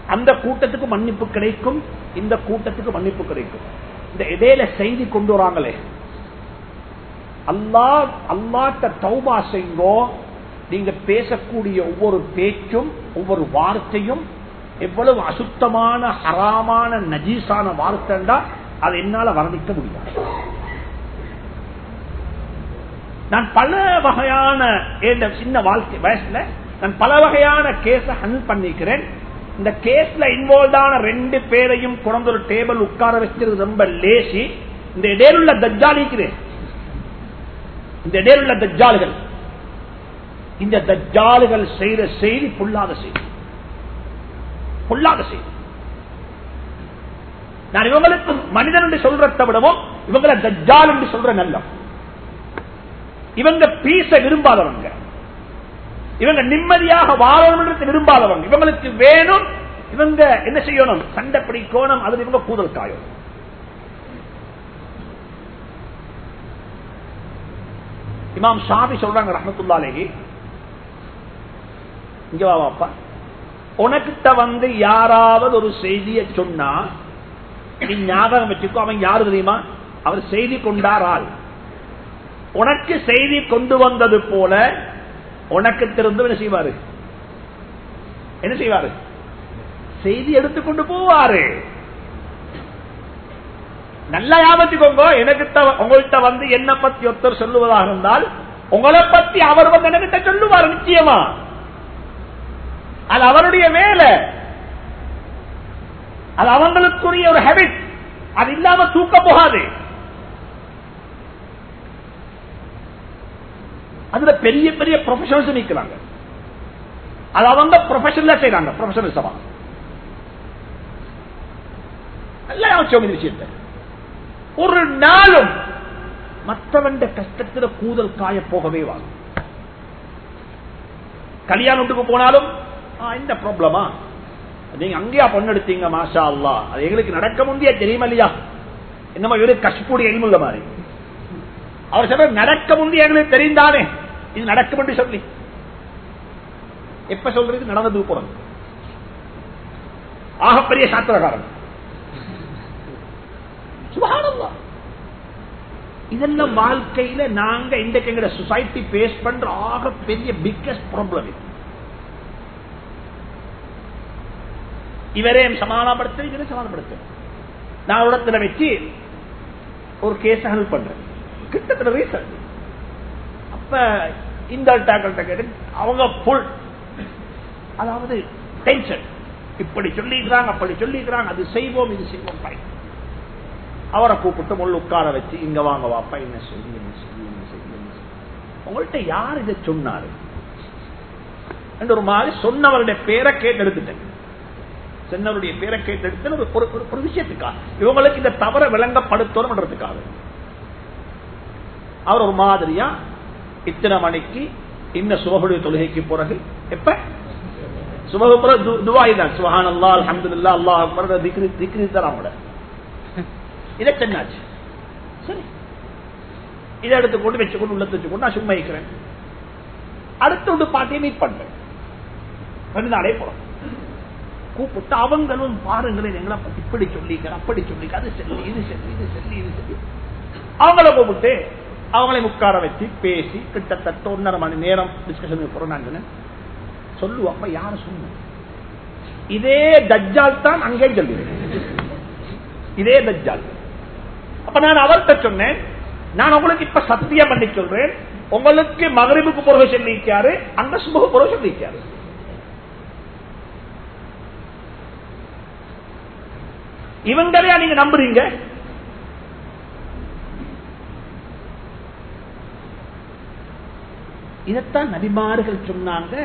அந்த கூட்டத்துக்கு மன்னிப்பு கிடைக்கும் இந்த கூட்டத்துக்கு மன்னிப்பு கிடைக்கும். இந்த இடையில செய்தி கொண்டு வராங்களே. அல்லா அல்லாட்ட தௌபா செய்வோ நீங்க பேசக்கூடிய ஒவ்வொரு பேச்சும் ஒவ்வொரு வார்த்தையும் எவ்வளவு அசுத்தமான ஹராமான நஜீஸான வார்த்தைண்டா அதை என்னால வர்ணிக்க முடியாது. நான் பல வகையான சின்ன வாழ்க்கை வயசுல நான் பல வகையான கேஸ ஹேண்டில் பண்ணிக்கிறேன். இந்த கேஸ்ல இன்வால்வ் ஆன ரெண்டு பேரையும் குழந்தை ஒரு டேபிள் உட்கார வச்சிருக்கிறது ரொம்ப லேசி. இந்த இடையிலுள்ள தஜ்ஜாலிக்கிறேன். இந்த இடையிலுள்ள தஜ்ஜாலுகள். இந்த தஜ்ஜாலுகள் செய்த செய்தி பொல்லாத செய்தி பொல்லாத செய்தி நான் இவங்களுக்கு மனிதன் என்று சொல்றத விடவும் இவங்களை தஜ்ஜால் என்று சொல்ற நல்லம். இவங்க பீச விரும்பாதவங்க. இவங்க நிம்மதியாக வாழணும் விரும்பாதவங்க. இவங்களுக்கு வேணும் இவங்க என்ன செய்யணும்? சண்டை பிடிக்கணும் அதில் இவங்க கூதல் காயணும். இமாம் ஷாபி சொல்றாங்க ரஹமத்துல்லாலேஹி இங்க வாப்பா உனக்கிட்ட வந்து யாராவது ஒரு செய்தியை சொன்னா நீ ஞாபகம் வச்சுக்கோ அவன் யாரு தெரியுமா? அவர் செய்தி கொண்டார் ஆள். உனக்கு செய்தி கொண்டு வந்தது போல உனக்கு திறந்து என்ன செய்வாரு? என்ன செய்வாரு? செய்தி எடுத்துக்கொண்டு போவாரு. நல்லா ஞாபகத்துக்கோங்க எனக்கு உங்கள்கிட்ட வந்து என்ன பத்தி ஒருத்தர் சொல்லுவதாக இருந்தால் உங்களை பத்தி அவர் வந்து எனக்கிட்ட சொல்லுவார் நிச்சயமா. அது அவருடைய வேலை. அது அவங்களுக்குரிய ஒரு ஹேபிட் அது இல்லாம தூக்க போகாது. அதுல பெரிய பெரிய ப்ரொஃபஷனல்ஸ் நிற்கிறாங்க அது அவங்க ப்ரொஃபஷனலா செய்யறாங்க ப்ரொஃபஷனலிசமா நல்லா யோசிச்சோம் விஷயத்தை. ஒரு நாளும் மற்றவன் கஷ்டத்துல கூதல் காய போகவே வாங்க. கல்யாணத்துக்கு போனாலும் இந்த ப்ராப்ளமா நீங்க அங்கேயா பொண்ணெடுத்தீங்க மாஷா அல்லா அது எங்களுக்கு நடக்க முடியா தெரியுமா இல்லையா? என்னமா இவரு கஷ்டக்கூடிய எல்முள்ள மாதிரி. அவர் சொல்ற நடக்க முடியும் எங்களுக்கு தெரிந்தானே இது நடக்கும் என்று சொல்லி. எப்ப சொல்றது? நடந்தது போறது. ஆகப்பெரிய சாத்திரகாரன் சுபானந்தா இதெல்லாம் வாழ்க்கையில நாங்க இன்றைக்கு எங்க சொசைட்டி பேஸ் பண்ற ஆக பெரிய பிக்கஸ்ட் ப்ராப்ளம் இது. இவரையும் சமாதானப்படுத்த இவரை சமாதானப்படுத்த நான் இடத்துல வச்சு ஒரு கேஸ் ஹெல்ப் பண்றேன். கிட்டத்தட்ட ரீசன் அப்ப இந்த கேட்டு அவங்க புல் அதாவது டென்ஷன் இப்படி சொல்லிக்கிறாங்க அப்படி சொல்லிக்கிறாங்க அது செய்வோம் இது செய்வோம் அவரை கூப்பிட்டு முள் உட்கார வச்சு இங்க வாங்க வாப்பா என்ன சொல்லி என்ன சொல்லி என்ன சொல்லி என்ன சொல்லி உங்கள்கிட்ட யார் இதை சொன்னாரு? ஒரு மாதிரி சொன்னவருடைய பேரை கேட்டெடுத்துட்டேன். சென்னருடைய பேரை கேட்டெடுத்து ஒரு ஒரு விஷயத்துக்காக. இவங்களுக்கு இந்த தவற விளங்கப்படுத்தணும்ன்றதுக்காக. அவர் ஒரு மாதிரியா இத்தனை மணிக்கு இந்த சுபகுடைய தொழுகைக்கு பிறகு எப்ப? சுபகுப்புற துவாய் தான். சுஹான் அல்லா அலமதுல்லா அல்லாஹ் அல்லா திக்ரி திக்ரி தராமட இதை சென்னாச்சு சரி. இதை எடுத்துக்கொண்டு வச்சுக்கொண்டு உள்ள வச்சுக்கொண்டு நான் சும்மா இருக்கிறேன். அடுத்த ஒரு பாட்டியை மீட் பண்றேன். ரெண்டு நாளே போறோம். கூப்பிட்டு அவங்களும் பாருங்களேன் எங்களை பத்தி இப்படி சொல்லிக்க அப்படி சொல்லிக்க அது செல்லி இது சொல்லி இது சொல்லி இது சொல்லி அவங்கள கூப்பிட்டு அவங்களை உட்கார வச்சு பேசி கிட்டத்தட்ட ஒன்னரை மணி நேரம் டிஸ்கஷன் போறோம் நான் சொன்னேன். சொல்லுவாங்க யாரு சொன்ன? இதே தஜ்ஜால் தான் அங்கே சொல்லுவேன். இதே தஜ்ஜால். அப்ப நான் அவர்கிட்ட சொன்னேன் நான் உங்களுக்கு இப்ப சத்தியம் பண்ணி சொல்றேன் உங்களுக்கு மகரிபுக்கு பிறகு சொல்லிக்காரு அங்க சுபகு பிறகு சொல்லிக்காரு இவங்களையா நீங்க நம்புறீங்க? இதைத்தான் நபிமார்கள் சொன்னாங்க.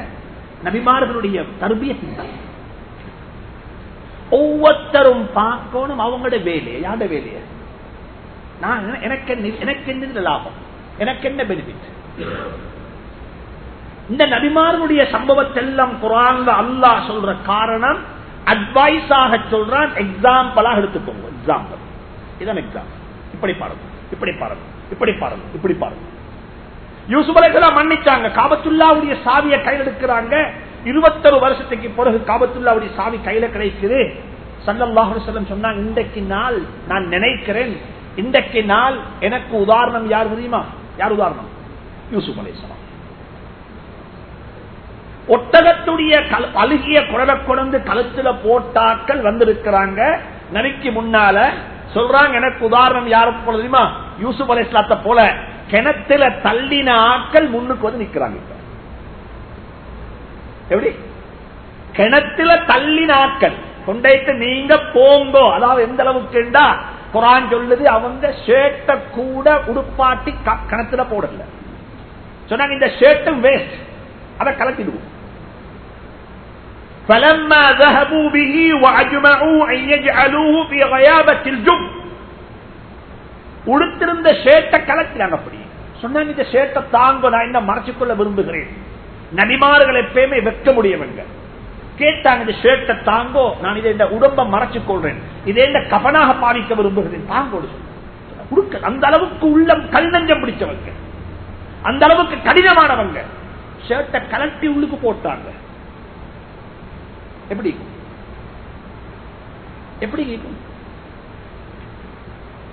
நபிமார்களுடைய தர்பியத்தின் ஒவ்வொருத்தரும் பார்க்கணும் அவங்களோட வேலையை யாரோட வேலையை? நான் எனக்கு என்ன எனக்கு என்ன லாபம். எனக்கு என்ன பெனிஃபிட் இந்த நபிமார்களுடைய சம்பவத்தெல்லாம் குரான்ல அல்லாஹ் சொல்ற காரணம் அட்வைஸாக சொல்றான் எக்ஸாம்பிளாக எடுத்துக்கோங்க எக்ஸாம்பிள் இதான் எக்ஸாம்பிள் இப்படி பாருங்க இப்படி பாருங்க இப்படி பாருங்க இப்படி பாருங்க. யூசுப் அலைஹிஸ்ஸலாம் மன்னிச்சாங்க. காபத்துல்லாவுடைய சாவியை கையில் எடுக்கிறாங்க. இருபத்தொரு வருஷத்துக்கு பிறகு காபத்துல்லாவுடைய சாவி கையில கிடைக்குது. சங்கம் அலைஹி சொன்னாங்க இன்றைக்கு நாள் நான் நினைக்கிறேன் இன்றைக்கு நாள் எனக்கு உதாரணம் யார் தெரியுமா? யார் உதாரணம்? யூசுப் அலிஸ்லாம் ஒட்டகத்துடைய அழுகிய குரலை கொண்டு கழுத்துல போட்டாக்கள் வந்திருக்கிறாங்க. நபிக்கு முன்னால சொல்றாங்க எனக்கு உதாரணம் யாருக்கு போல தெரியுமா? யூசுப் அலைஹிஸ்ஸலாத்தை போல கிணத்துல தள்ளின ஆட்கள் முன்னுக்கு வந்து நிக்கிறாங்க இப்ப. எப்படி? கிணத்துல தள்ளின ஆட்கள். கொண்டைட்டு நீங்க போங்கோ. அதாவது எந்த அளவுக்கு குரான் சொல்லுது அவங்க ஷேட்டை கூட உடுப்பாட்டி க- கிணத்துல போடல சொன்னாங்க இந்த ஷேட்டும் வேஸ்ட் அதை கலக்கிடுவோம் فلما ذهبوا به واجمعوا ان يجعلوه في غيابه الجب உடுத்திருந்த ஷேட்டை கலக்கிறாங்க அப்படி சொன்னாங்க இந்த ஷேட்டை தாங்க நான் என்ன மறைச்சுக்கொள்ள விரும்புகிறேன் நபிமார்கள் எப்பயுமே வெக்க முடியவங்க கேட்டாங்க இந்த ஷேட்டை தாங்கோ நான் இதை இந்த உடம்ப மறைச்சுக் கொள்றேன் இதை கபனாக பாவிக்க விரும்புகிறேன் தாங்கோடு சொன்னாங்க. அந்த அளவுக்கு உள்ளம் கல் நஞ்சம் பிடிச்சவங்க. அந்த அளவுக்கு கடினமானவங்க. ஷர்ட்டை கலட்டி உள்ளுக்கு போட்டாங்க. எப்படி? எப்படி? இருக்கும்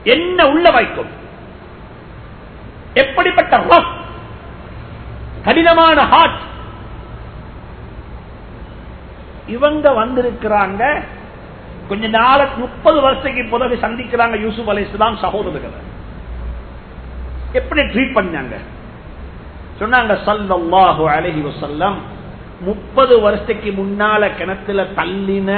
என்ன உள்ள வைக்கும்? எப்படிப்பட்ட ரஃப் கடினமான ஹார்ட் இவங்க வந்திருக்கிறாங்க கொஞ்ச நாளைக்கு முப்பது வருஷத்துக்கு பிறகு சந்திக்கிறாங்க யூசுப் அலி இஸ்லாம் சகோதரர்களை. எப்படி ட்ரீட் பண்ணாங்க? சொன்னாங்க சல்லாஹு அலஹி வசல்லம் முப்பது வருஷத்துக்கு முன்னால கிணத்துல தள்ளின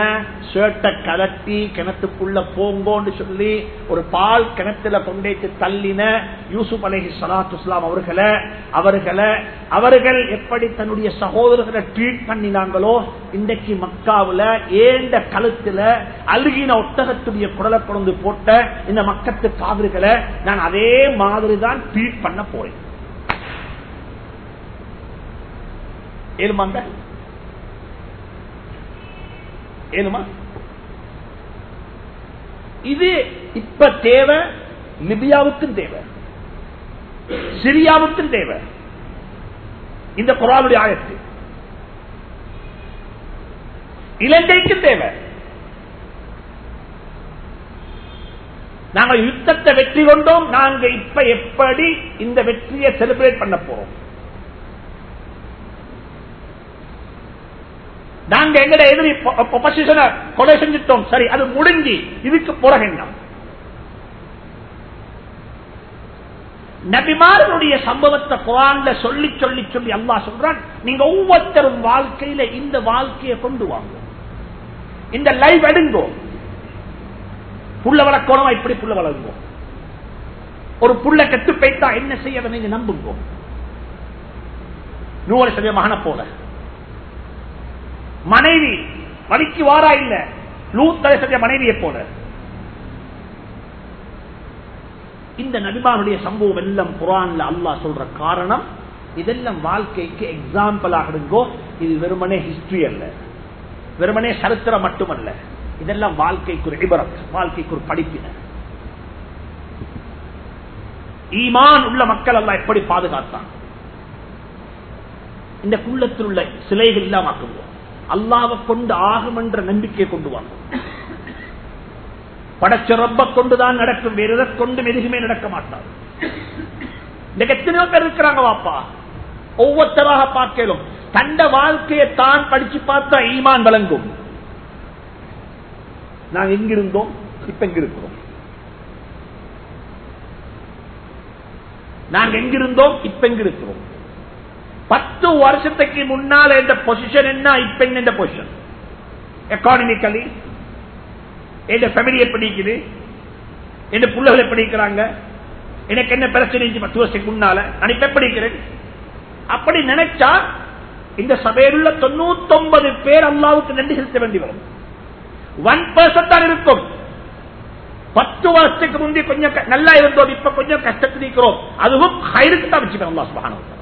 ஷர்ட்டை கலட்டி கிணத்துக்குள்ள போங்கோன்னு சொல்லி ஒரு பால் கிணத்துல கொண்டேத்து தள்ளின யூசுப் அலஹி ஸலாத்து அவர்களை அவர்களை அவர்கள் எப்படி தன்னுடைய சகோதரர்களை ட்ரீட் பண்ணினாங்களோ இன்றைக்கு மக்காவுல ஏண்ட கழுத்துல அழுகின ஒட்டகத்துடைய குடலை கொண்டு போட்ட இந்த மக்கத்து காவிர்களை நான் அதே மாதிரி தான் ட்ரீட் பண்ண போறேன். ஏழுமாங்க ஏழுமா இது இப்ப தேவை லிபியாவுக்கும் தேவை. சிரியாவுக்கும் தேவை. இந்த குரானுடைய ஆயத்து. இலங்கைக்கும் தேவை. நாங்கள் யுத்தத்தை வெற்றி கொண்டோம். நாங்க இப்ப எப்படி இந்த வெற்றியை செலிபிரேட் பண்ண போறோம்? நாங்க எங்கட எதிரி பொசிஷனை கொலை செஞ்சிட்டோம். சரி அது முடிஞ்சு. இதுக்கு பிறகு நபிமாரனுடைய சம்பவத்தை குரான்ல சொல்லி சொல்லி சொல்லி அல்லா சொல்றான் நீங்க ஒவ்வொருத்தரும் வாழ்க்கையில இந்த வாழ்க்கையை கொண்டு வாங்க. இந்த லைவ் எடுங்கோ. புள்ள வளர்க்கணுமா இப்படி புள்ள வளருங்கோ. ஒரு புள்ள கெட்டு போய்த்தா என்ன செய்ய நீங்க நம்புங்கோ. நூறு சதவீதமான மகனை போல. மனைவி வலிக்கு வாரா இல்ல. லூத்தலை செஞ்ச மனைவியை போல. இந்த நபிமாருடைய சம்பவம் எல்லாம் குரான்ல அல்லாஹ் சொல்ற காரணம் இதெல்லாம் வாழ்க்கைக்கு எக்ஸாம்பிள் ஆகிடுங்கோ இது வெறுமனே ஹிஸ்டரி அல்ல. வெறுமனே சரித்திரம் மட்டுமல்ல. இதெல்லாம் வாழ்க்கைக்கு ஒரு இபரத் வாழ்க்கைக்கு ஒரு படிப்பின. ஈமான் உள்ள மக்கள் எல்லாம் எப்படி பாதுகாத்தான்? இந்த குள்ளத்தில் உள்ள சிலைகள் எல்லாம் ஆக்குவோம் அல்லாவை கொண்டு ஆகும் என்ற நம்பிக்கையை கொண்டு வாங்க படைச்ச ரப்ப கொண்டுதான் நடக்கும் வேறு எதை கொண்டும் எதுவுமே நடக்க மாட்டார் இன்னைக்கு எத்தனையோ பேர் இருக்கிறாங்க வாப்பா. ஒவ்வொருத்தராக பார்க்கலும் தண்ட வாழ்க்கையை தான் படிச்சு பார்த்தா ஈமான் வழங்கும் நாங்க எங்கிருந்தோம்? இப்ப எங்க இருக்கிறோம் நாங்க எங்கிருந்தோம்? இப்ப எங்க இருக்கிறோம் பத்து வருஷத்துக்கு முன்னால இந்த பொசிஷன் என்ன இப்ப என்ன பொசிஷன் எக்கானமிக்கலி என் ஃபேமிலி எப்படி இருக்குது? என் பிள்ளைகள் எப்படி இருக்கிறாங்க? எனக்கு என்ன பிரச்சனை பத்து வருஷத்துக்கு முன்னால? நான் இப்ப எப்படி இருக்கிறேன்? அப்படி நினைச்சா இந்த சபையில் உள்ள தொண்ணூத்தி பேர் அல்லாவுக்கு நன்றி செலுத்த வேண்டி வரும். ஒன் பர்சன்ட் தான் இருக்கும். பத்து வருஷத்துக்கு முந்தைய கொஞ்சம் க- நல்லா இருந்தோம் இப்ப கொஞ்சம் கஷ்டத்தில் இருக்கிறோம். அதுவும் ஹைருக்கு தான் வச்சுக்கணும் அல்லா சுப்ஹானஹு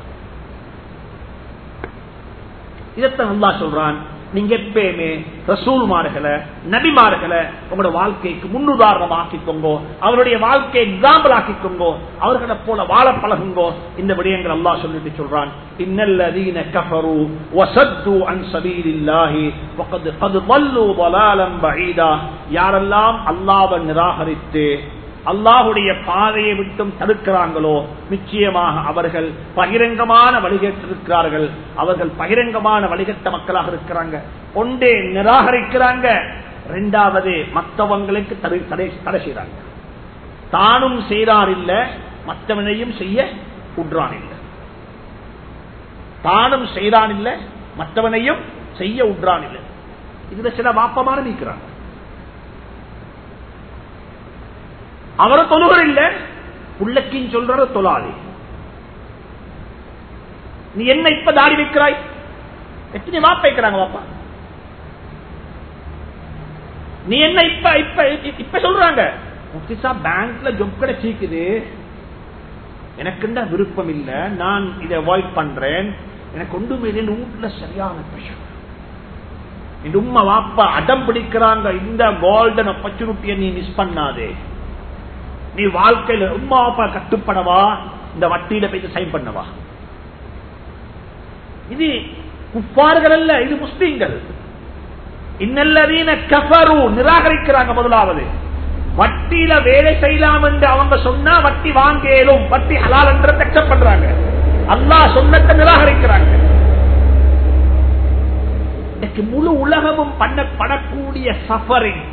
இதத்தான் அல்லா சொல்றான். நீங்க எப்பயுமே ரசூல்மார்களை நபிமார்களை உங்களோட வாழ்க்கைக்கு முன்னுதாரணம் ஆக்கிக்கோங்கோ அவருடைய வாழ்க்கையை எக்ஸாம்பிள் ஆக்கிக்கோங்கோ அவர்களை போல வாழ பழகுங்கோ இந்த விடயங்கள் எல்லாம் சொல்லிட்டு சொல்றான். இன்னல்லதீன கஃபரு வசத்து அன் சபீலில்லாஹி வகத் கத் வலாலம் பஈதா யாரெல்லாம் அல்லாஹ்வை நிராகரித்து அல்லாஹுடைய பாதையை விட்டும் தடுக்கிறாங்களோ நிச்சயமாக அவர்கள் பகிரங்கமான வழிகேட்டிருக்கிறார்கள். அவர்கள் பகிரங்கமான வழிகட்ட மக்களாக இருக்கிறாங்க. ஒன்றே நிராகரிக்கிறாங்க. இரண்டாவது மற்றவங்களுக்கு தடை தடை தடை தானும் செய்றார் இல்ல மற்றவனையும் செய்ய உட்றான் இல்லை. தானும் செய்றான் இல்ல மற்றவனையும் செய்ய உட்றான் இல்லை. இதுல சில வாப்பமான நீக்கிறாங்க. அவரை தொழுகர் இல்ல. உள்ளக்கின் சொல்ற தொழாதே. நீ என்ன இப்ப தாடி வைக்கிறாய்? எத்தனை வாப்ப வைக்கிறாங்க வாப்பா நீ என்ன இப்ப இப்ப இப்ப சொல்றாங்க? முஃப்திசா பேங்க்ல ஜொப் கிடைச்சிக்குது எனக்கு என்ன விருப்பம் இல்ல. நான் இதை அவாய்ட் பண்றேன். எனக்கு ஒன்றுமே இல்லை, வீட்டுல சரியான பிரஷர் இந்த உம்மா வாப்பா அடம் பிடிக்கிறாங்க. இந்த கோல்டன் ஆப்பர்ச்சுனிட்டியை நீ மிஸ் பண்ணாதே. நீ வாழ்க்கையில உம்மா அப்பா கட்டுப்படவா? இந்த வட்டியில போய் சைன் பண்ணவா? இது குப்பார்கள் அல்ல இது முஸ்லீம்கள். இன்னல்லதீன கஃபரு நிராகரிக்கிறாங்க முதலாவது. வட்டியில வேலை செய்யலாம் என்று அவங்க சொன்னா வட்டி வாங்கலும் வட்டி ஹலால் என்று அக்செப்ட் பண்றாங்க அல்லா சொன்னத்தை நிராகரிக்கிறாங்க. இன்னைக்கு முழு உலகமும் பண்ண படக்கூடிய சஃபரிங்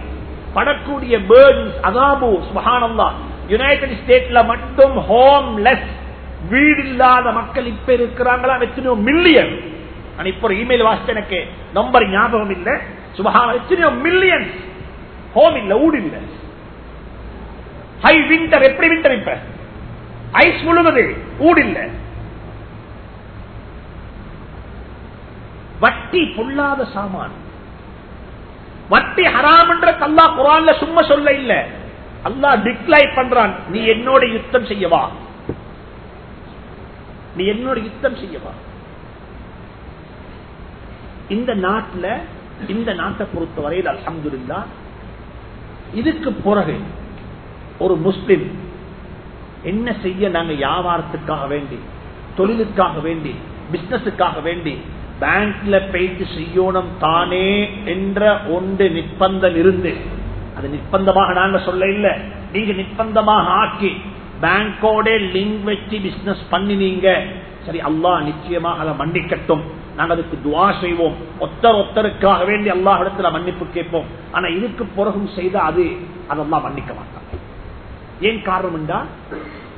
படக்கூடிய பேர்ன்ஸ் அதாபு சுபஹானல்லா யுனைடெட் ஸ்டேட்ல மட்டும் ஹோம்லெஸ் வீடு இல்லாத மக்கள் இப்ப இருக்கிறாங்களா? எத்தனையோ மில்லியன் இப்போ இப்ப ஒரு இமெயில் வாசிச்ச எனக்கு நம்பர் ஞாபகம் இல்ல. சுபஹான எத்தனையோ மில்லியன் ஹோம் இல்ல ஊடு இல்ல. ஹை விண்டர் எப்படி விண்டர் இப்ப? ஐஸ் முழுவது ஊடு இல்ல. வட்டி பொல்லாத சாமான். வட்டி ஹராமன்ற கல்லா குரான்ல சும்மா சொல்ல இல்ல. அல்லாஹ் டிக்ளைன் பண்றான் நீ என்னோட யுத்தம் செய்யவா நீ என்னோட யுத்தம் செய்யவா இந்த நாட்டுல இந்த நாட்டை பொறுத்தவரையில் அல்ஹம்துலில்லா இதுக்கு பிறகு ஒரு முஸ்லிம் என்ன செய்ய நாங்க வியாபாரத்துக்காக வேண்டி தொழிலுக்காக வேண்டி பிசினஸுக்காக வேண்டி பேங்க்ல போயிட்டு செய்யணும் தானே என்ற ஒன்று நிர்பந்தம் இருந்து அது நிர்பந்தமாக நாங்க சொல்ல இல்ல. நீங்க நிர்பந்தமாக ஆக்கி பேங்கோட லிங்க் வச்சு பிசினஸ் பண்ணினீங்க. சரி அல்லாஹ் நிச்சயமாக அதை மன்னிக்கட்டும். நாங்க அதுக்கு துவா செய்வோம். ஒத்தர் ஒத்தருக்காக வேண்டி எல்லா இடத்துல மன்னிப்பு கேட்போம். ஆனா இதுக்கு பிறகும் செய்த அது அதெல்லாம் மன்னிக்க மாட்டாங்க ஏன் காரணம் என்றா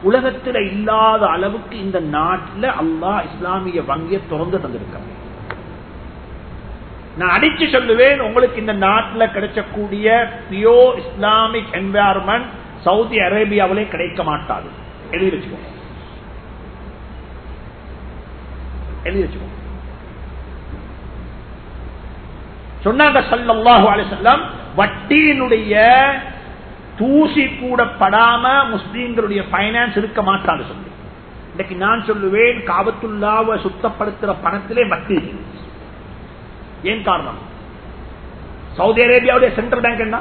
உலகத்தில் இல்லாத அளவுக்கு இந்த நாட்டில் அல்லாஹ் இஸ்லாமிய வங்கியை திறந்து தந்திருக்காங்க நான் அடிச்சு சொல்லுவேன் உங்களுக்கு இந்த நாட்டில் கிடைக்கக்கூடிய பியோ இஸ்லாமிக் என்வாயர்மெண்ட் சவுதி அரேபியாவிலே கிடைக்க மாட்டாது. எழுதி வச்சுக்கோங்க. எழுதி வச்சுக்கோங்க. சொன்னாங்க சல்லல்லாஹு அலைஹி வட்டியினுடைய தூசி கூட படாம முஸ்லீம்களுடைய பைனான்ஸ் இருக்க மாட்டாது சொல்லி. இன்னைக்கு நான் சொல்லுவேன் காபத்துல்லாவை சுத்தப்படுத்துற பணத்திலே வட்டி இருக்கு. ஏன் காரணம்? சவுதி அரேபியாவுடைய சென்ட்ரல் பேங்க் என்ன?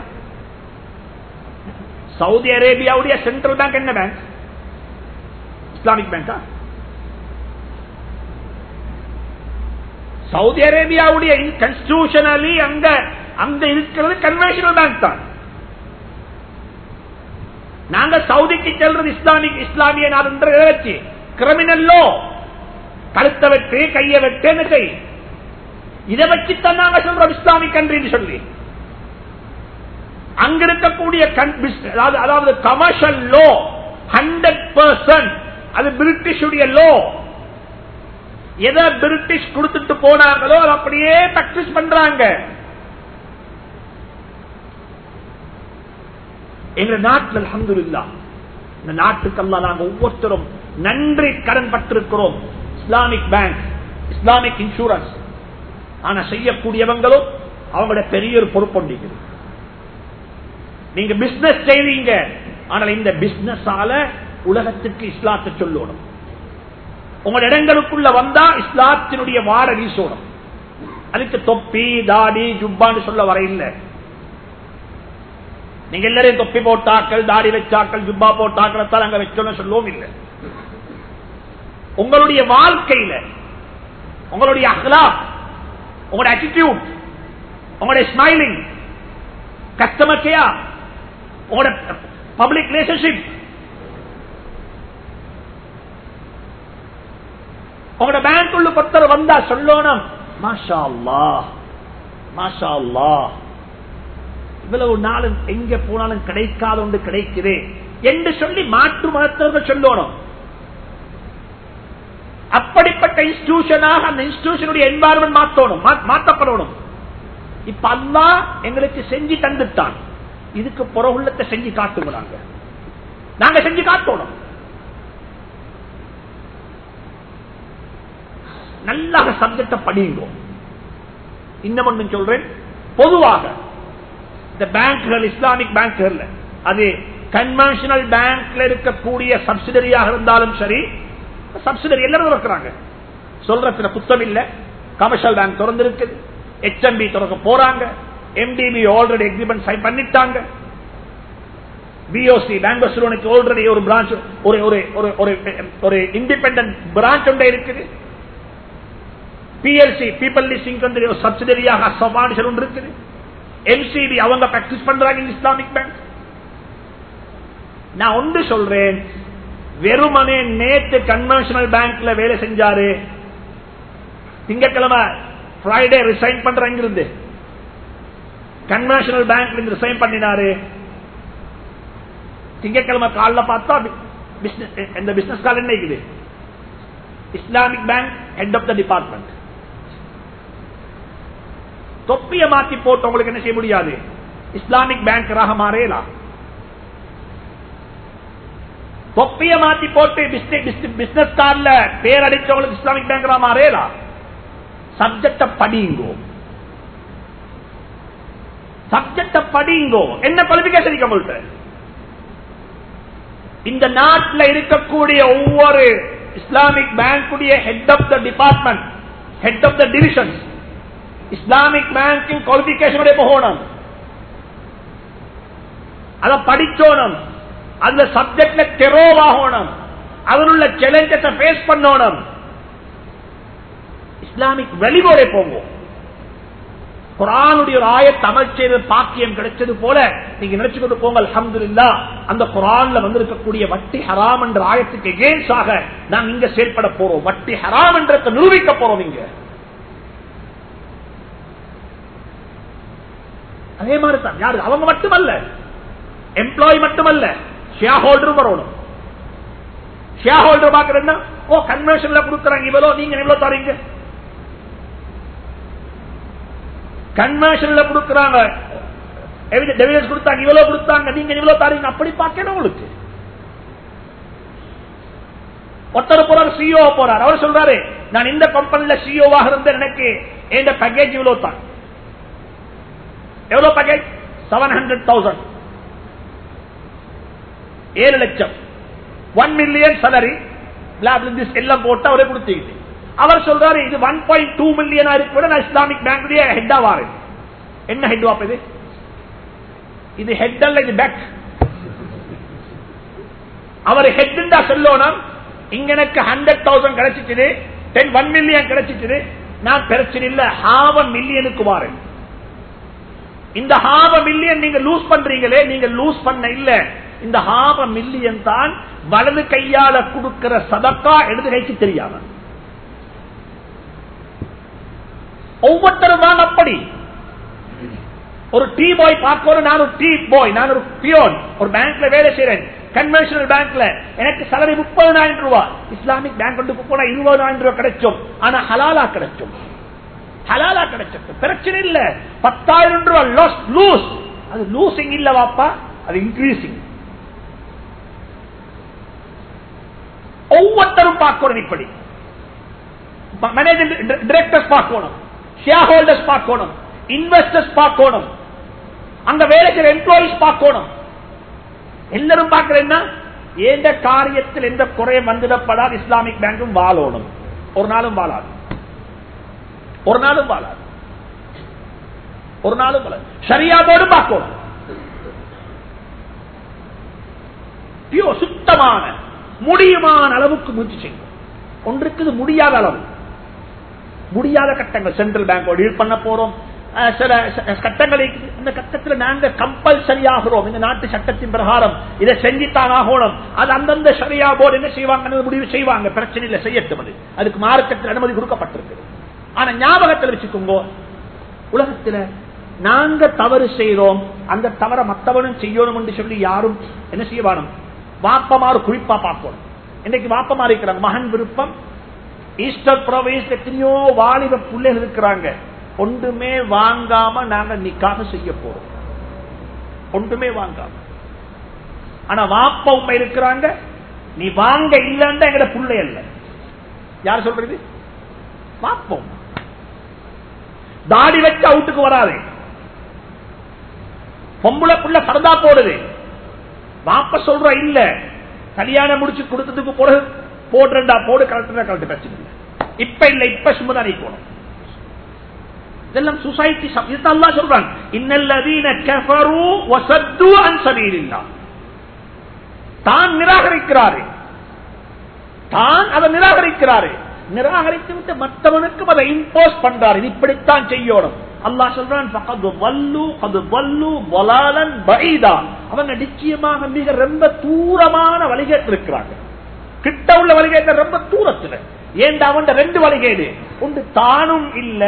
சவுதி அரேபியாவுடைய சென்ட்ரல் பேங்க் என்ன பேங்க் இஸ்லாமிக் பேங்கா சவுதி அரேபியாவுடைய கன்ஸ்டிடியூஷனலி அங்க அங்க இருக்கிறது கன்வென்ஷனல் பேங்க் தான். நாங்க சவுதிக்கு செல்றது இஸ்லாமிக் இஸ்லாமிய நாடுன்ற வச்சு கிரிமினல்லோ கழுத்தை வெட்டு கையை வெட்டு என்ன செய்யும் இதை வச்சுத்தான் நாங்க சொல்றோம் இஸ்லாமிக் கண்ட்ரின்னு சொல்லி. அங்க இருக்கக்கூடிய அதாவது கமர்ஷியல் லோ ஹண்ட்ரட் பர்சன்ட் அது பிரிட்டிஷுடைய லோ எதை பிரிட்டிஷ் கொடுத்துட்டு போனாங்களோ அதை அப்படியே பிராக்டிஸ் பண்றாங்க. எங்க நாட்டில் அலமதுல்லா இந்த நாட்டுக்கெல்லாம் நாங்க ஒவ்வொருத்தரும் நன்றி கடன் பட்டிருக்கிறோம். இஸ்லாமிக் பேங்க் இஸ்லாமிக் இன்சூரன்ஸ் ஆனா செய்யக்கூடியவங்களும் அவங்களோட பெரிய ஒரு பொறுப்பு நீங்க பிசினஸ் செய்வீங்க ஆனால் இந்த பிசினஸால உலகத்துக்கு இஸ்லாத்தை சொல்லணும். உங்களோட இடங்களுக்குள்ள வந்தா இஸ்லாத்தினுடைய வார வீசோடும் அதுக்கு தொப்பி தாடி ஜுப்பான்னு சொல்ல வர நீங்க எல்லாரையும் தொப்பி போட்டாக்கள் தாடி வச்சாக்கள் ஜுப்பா போட்டாக்கள் அங்க வச்சோம்னு சொல்லவும் இல்லை. உங்களுடைய வாழ்க்கையில உங்களுடைய அகலா உங்களுடைய அட்டிடியூட் உங்களுடைய ஸ்மைலிங் கஸ்டமர் கேர் உங்களோட பப்ளிக் ரிலேஷன்ஷிப் உங்களோட பேங்க் உள்ள ஒருத்தர் வந்தா சொல்லணும் மாஷா அல்லா மாஷா அல்லா இவ்வளவு நாளும் எங்க போனாலும் கிடைக்காத ஒன்று கிடைக்குது என்று சொல்லி மாற்று மதத்தவர்கள் சொல்லணும். அப்படிப்பட்ட இன்ஸ்டிடியூஷனாக அந்த இன்ஸ்டிடியூஷனுடைய என்வாரன்மெண்ட் மாற்றணும் மாற்றப்படணும் இப்ப அல்லா எங்களுக்கு செஞ்சு தந்துட்டான். இதுக்கு புறவுள்ளத்தை செஞ்சு காட்டுகிறாங்க. நாங்க செஞ்சு காட்டணும். நல்லா சப்ஜெக்ட படிங்க. இன்னும் ஒன்று சொல்றேன். பொதுவாக இந்த பேங்க்கள் இஸ்லாமிக் பேங்க்கள் அது கன்வென்ஷனல் பேங்க்ல இருக்கக்கூடிய சப்சிடரியாக இருந்தாலும் சரி சப்சிடரி எல்லாரும் இருக்கிறாங்க. சொல்றதுல குத்தம் இல்ல. கமர்ஷியல் பேங்க் திறந்திருக்குது ஹெச்எம்பி திறக்க போறாங்க. எம்டிபி ஆல்ரெடி எக்ரிமெண்ட் சைன் பண்ணிட்டாங்க. பிஓசி பேங்கோஸ்லோனுக்கு ஆல்ரெடி ஒரு பிரான்ச் ஒரு ஒரு ஒரு இண்டிபெண்டன்ட் பிரான்ச் ஒன்றே இருக்குது. பிஎல்சி பீப்பிள் லிஸ்டிங் சப்சிடரியாக அசபானிஷன் ஒன்று இருக்குது. எம்சிபி அவங்க பிராக்டிஸ் பண்றாங்க இஸ்லாமிக் பேங்க் நான் ஒன்று சொல்றேன். வெறுமனே நேற்று கன்வென்ஷனல் பேங்க்ல வேலை செஞ்சாரு. திங்கக்கிழமை ஃப்ரைடே ரிசைன் பண்ற இருந்து கன்வென்ஷனல் பேங்க்ல இருந்து ரிசைன் பண்ணினாரு. திங்கக்கிழமை காலில் பார்த்தா இந்த பிசினஸ் கால் என்ன இருக்குது? Islamic bank head of the department தொப்பிய மாத்தி போட்டு உங்களுக்கு என்ன செய்ய முடியாது? இஸ்லாமிக் பேங்க் மாறேலாம். தொப்பிய மாத்தி போட்டு பிசினஸ் கார்ல பேர் அடிச்சவங்களுக்கு இஸ்லாமிக் பேங்க் மாறேலாம் சப்ஜெக்ட படிங்கோ சப்ஜெக்ட படிங்கோ என்ன குவாலிபிகேஷன் உங்கள்கிட்ட இந்த நாட்டில் இருக்கக்கூடிய ஒவ்வொரு Islamic பேங்குடைய head of the department head of the division Islamic பேங்கின் qualification போகணும். அதை படிச்சோனும் அந்த சப்ஜெக்ட்ல தெரோவாகணும் அதனுள்ள சேலஞ்சத்தை பேஸ் பண்ணணும். இஸ்லாமிக் வெளிகோடை போவோம். குரானுடைய ஒரு ஆயத்தை செய்த பாக்கியம் கிடைச்சது போல நீங்க நினைச்சுக்கொண்டு போங்க அலமதுல்லா அந்த குரான்ல வந்திருக்கக்கூடிய வட்டி ஹராம் என்ற ஆயத்துக்கு எகேன்ஸாக நாங்க இங்க செயல்பட போறோம். வட்டி ஹராம் என்ற நிரூபிக்க போறோம் இங்க. அதே மாதிரி தான் யாரு? அவங்க மட்டுமல்ல. எம்ப்ளாய் மட்டுமல்ல. ஷேர் ஹோல்டரும் வரணும். ஷேர் ஹோல்டர் பாக்குறேன்னா ஓ கன்வென்ஷன்ல கொடுக்குறாங்க இவ்வளோ நீங்க எவ்வளவு தரீங்க. கன்வென்ஷன்ல கொடுக்குறாங்க எவிடன்ஸ் கொடுத்தாங்க இவ்வளவு கொடுத்தாங்க நீங்க இவ்வளவு தரீங்க அப்படி பார்க்கணும் உங்களுக்கு. ஒருத்தர் போறாரு சிஓ போறாரு. அவர் சொல்றாரு நான் இந்த கம்பெனில சிஓவாக இருந்தேன் எனக்கு என் பேக்கேஜ் இவ்வளவு தான். எவ்வளவு பேக்கேஜ் செவன் ஹண்ட்ரட் தௌசண்ட் ஏழு லட்சம். ஒன் மில்லியன் சலரி எல்லாம் போட்டு அவரே கொடுத்துக்கிட்டு. அவர் சொல்றாரு இது ஒன் பாயிண்ட் டூ மில்லியனா இருக்கு நான் இஸ்லாமிக் பேங்குடைய ஹெட்டா வாரு என்ன ஹெட் வாப் இது? இது ஹெட் அல்ல இது பேக் அவர் ஹெட் சொல்லணும். இங்க எனக்கு ஹண்ட்ரட் தௌசண்ட் கிடைச்சிச்சு டென் ஒன் மில்லியன் கிடைச்சிச்சு நான் பிரச்சனை இல்ல ஹாவ மில்லியனுக்கு வாரேன். இந்த ஹாவ மில்லியன் நீங்க லூஸ் பண்றீங்களே நீங்க லூஸ் பண்ண இல்ல. இந்த ஹாப மில்லியன் தான் வலது கையால கொடுக்கிற சதக்கா இடது கைக்கு தெரியாத ஒவ்வொருத்தரும் தான் அப்படி. ஒரு டீ பாய் பார்க்கணும் நான் ஒரு டீ பாய் நான் ஒரு பியோன் ஒரு பேங்க்ல வேலை செய்யறேன் கன்வென்ஷனல் பேங்க்ல. எனக்கு சலரி முப்பதாயிரம் ரூபாய். இஸ்லாமிக் பேங்க் கொண்டு போனா இருபதாயிரம் ரூபாய் கிடைச்சோம் ஆனா ஹலாலா கிடைக்கும். ஹலாலா கிடைச்சது பிரச்சனை இல்ல. பத்தாயிரம் ரூபாய் லாஸ் லூஸ் அது லூசிங் இல்ல வாப்பா. அது இன்க்ரீசிங் ஒவ்வொருத்தரும் பார்க்கணும் இப்படி. மேனேஜர் டிரெக்டர்ஸ் பார்க்கணும். ஷேர் ஹோல்டர்ஸ் பார்க்கணும். இன்வெஸ்டர்ஸ் பார்க்கணும். அங்க வேலை செய்யற எம்ப்ளாயிஸ் பார்க்கணும். எல்லாரும் பார்க்கிறேன்னா எந்த காரியத்தில் எந்த குறையும் வந்துடப்படாது இஸ்லாமிக் பேங்கும் வாழணும். ஒரு நாளும் வாழாது. ஒரு நாளும் வாழாது. ஒரு நாளும் வாழாது. சரியாதோடு பார்க்கணும். சுத்தமான. முடியுமான அளவுக்கு முயற்சி செய்யும். ஒன்றுக்கு முடியாத அளவு. முடியாத கட்டங்கள். சென்ட்ரல் பேங்க் டீல் பண்ண போறோம். சில கட்டங்களை இந்த கட்டத்தில் நாங்க கம்பல்சரி ஆகிறோம். இந்த நாட்டு சட்டத்தின் பிரகாரம். இதை செஞ்சுத்தான் ஆகணும். அது அந்தந்த சரியா போர்டு என்ன செய்வாங்க? முடிவு செய்வாங்க. பிரச்சனை இல்லை செய்யட்டும் அது. அதுக்கு மார்க்கத்தில் அனுமதி கொடுக்கப்பட்டிருக்கு ஆனா ஞாபகத்தில் வச்சுக்கோங்க. உலகத்துல நாங்க தவறு செய்யறோம் அந்த தவற மத்தவனும் செய்யணும் என்று சொல்லி யாரும் என்ன செய்ய வாப்பமாறு குறிப்பா பார்ப்போம். இன்னைக்கு வாப்பமா இருக்கிறாங்க. மகன் விருப்பம். ஈஸ்டர் ப்ரொவின்ஸ் எத்தனையோ வாலிப பிள்ளைகள் இருக்கிறாங்க. ஒன்றுமே வாங்காம நாங்க நிக்காக செய்ய போறோம். ஒன்றுமே வாங்காம. ஆனா வாப்ப உண்மை இருக்கிறாங்க. நீ வாங்க இல்லன்னா எங்கட புள்ளை அல்ல. யார் சொல்றது? வாப்போம் தாடி வச்சு அவுட்டுக்கு வராது. பொம்பளை புள்ள சரதா போடுது. வாப்ப சொல்ற இல்ல. கல்யாணம் முடிச்சு கொடுத்ததுக்கு போடு போடுறா போடு கலெக்டர் கலெக்டர் பிரச்சனை இல்லை. இப்ப இல்ல இப்ப சும்மா நீ போகணும். இதெல்லாம் சொசைட்டி இதுதான் சொல்றாங்க இன்னல்லதீன கஃபரு வசத்து அன் சபீலில்லாஹ். தான் நிராகரிக்கிறாரு. தான் அதை நிராகரிக்கிறாரு. நிராகரித்து விட்டு மற்றவனுக்கும் அதை இம்போஸ் பண்றாரு. இப்படித்தான் செய்யணும். அல்லாஹ் சொல்றான் வல்லு வல்லு அவங்க நிச்சயமாக மிக ரொம்ப தூரமான வழிகேட்டு இருக்கிறாங்க. கிட்ட உள்ள வழிகேட்ட ரொம்ப தூரத்துல. ஏண்டா அவன் ரெண்டு வழிகேடு? ஒன்று தானும் இல்ல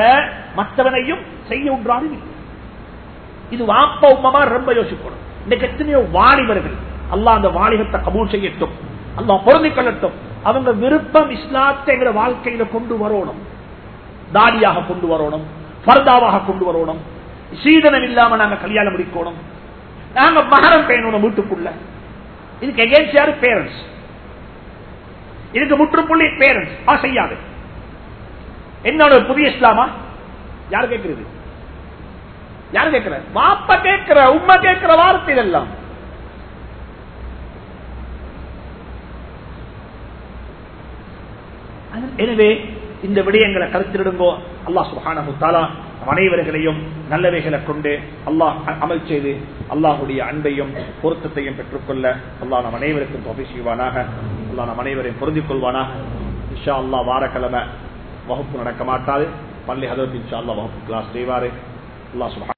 மற்றவனையும் செய்ய ஒன்றாலும் இல்லை. இது வாப்ப உம்மமா ரொம்ப யோசிக்கணும். இன்னைக்கு எத்தனையோ வாலிபர்கள் அல்லா அந்த வாலிபத்தை கபூல் செய்யட்டும் அல்லா பொருந்திக் கொள்ளட்டும். அவங்க விருப்பம் இஸ்லாத்தை வாழ்க்கையில கொண்டு வரணும் தாடியாக கொண்டு வரணும். பர்தாவாக கொண்டு வரணும். சீதனம் இல்லாம நாங்க கல்யாணம் முடிக்கணும். நாங்க மகரம் பேணணும் வீட்டுக்குள்ள. இதுக்கு எகேன்ஸ்ட் யாரு? பேரண்ட்ஸ் இதுக்கு முற்றுப்புள்ளி பேரண்ட்ஸ் ஆ செய்யாது. என்னோட புதிய இஸ்லாமா? யார் கேட்கிறது? யாரு கேட்கிற? மாப்ப கேட்கிற உண்மை கேட்கிற வார்த்தை இதெல்லாம். எனவே இந்த விடயங்களை கருத்திடுங்கோ அல்லாஹ் சுஹானு தாலா அனைவர்களையும் நல்லவைகளை கொண்டு அல்லாஹ் அமல் செய்து அல்லாஹுடைய அன்பையும் பொருத்தத்தையும் பெற்றுக்கொள்ள அல்லாஹ் நம் அனைவருக்கும் தொகை செய்வானாக. அல்லாஹ் நம் அனைவரையும் பொருந்திக் கொள்வானாக இன்ஷா அல்லாஹ் வாரக்கிழமை வகுப்பு நடக்க மாட்டாது. பள்ளி ஹதரத் இன்ஷா அல்லாஹ் வகுப்பு கிளாஸ் செய்வாரு. அல்லாஹ் சுஹான்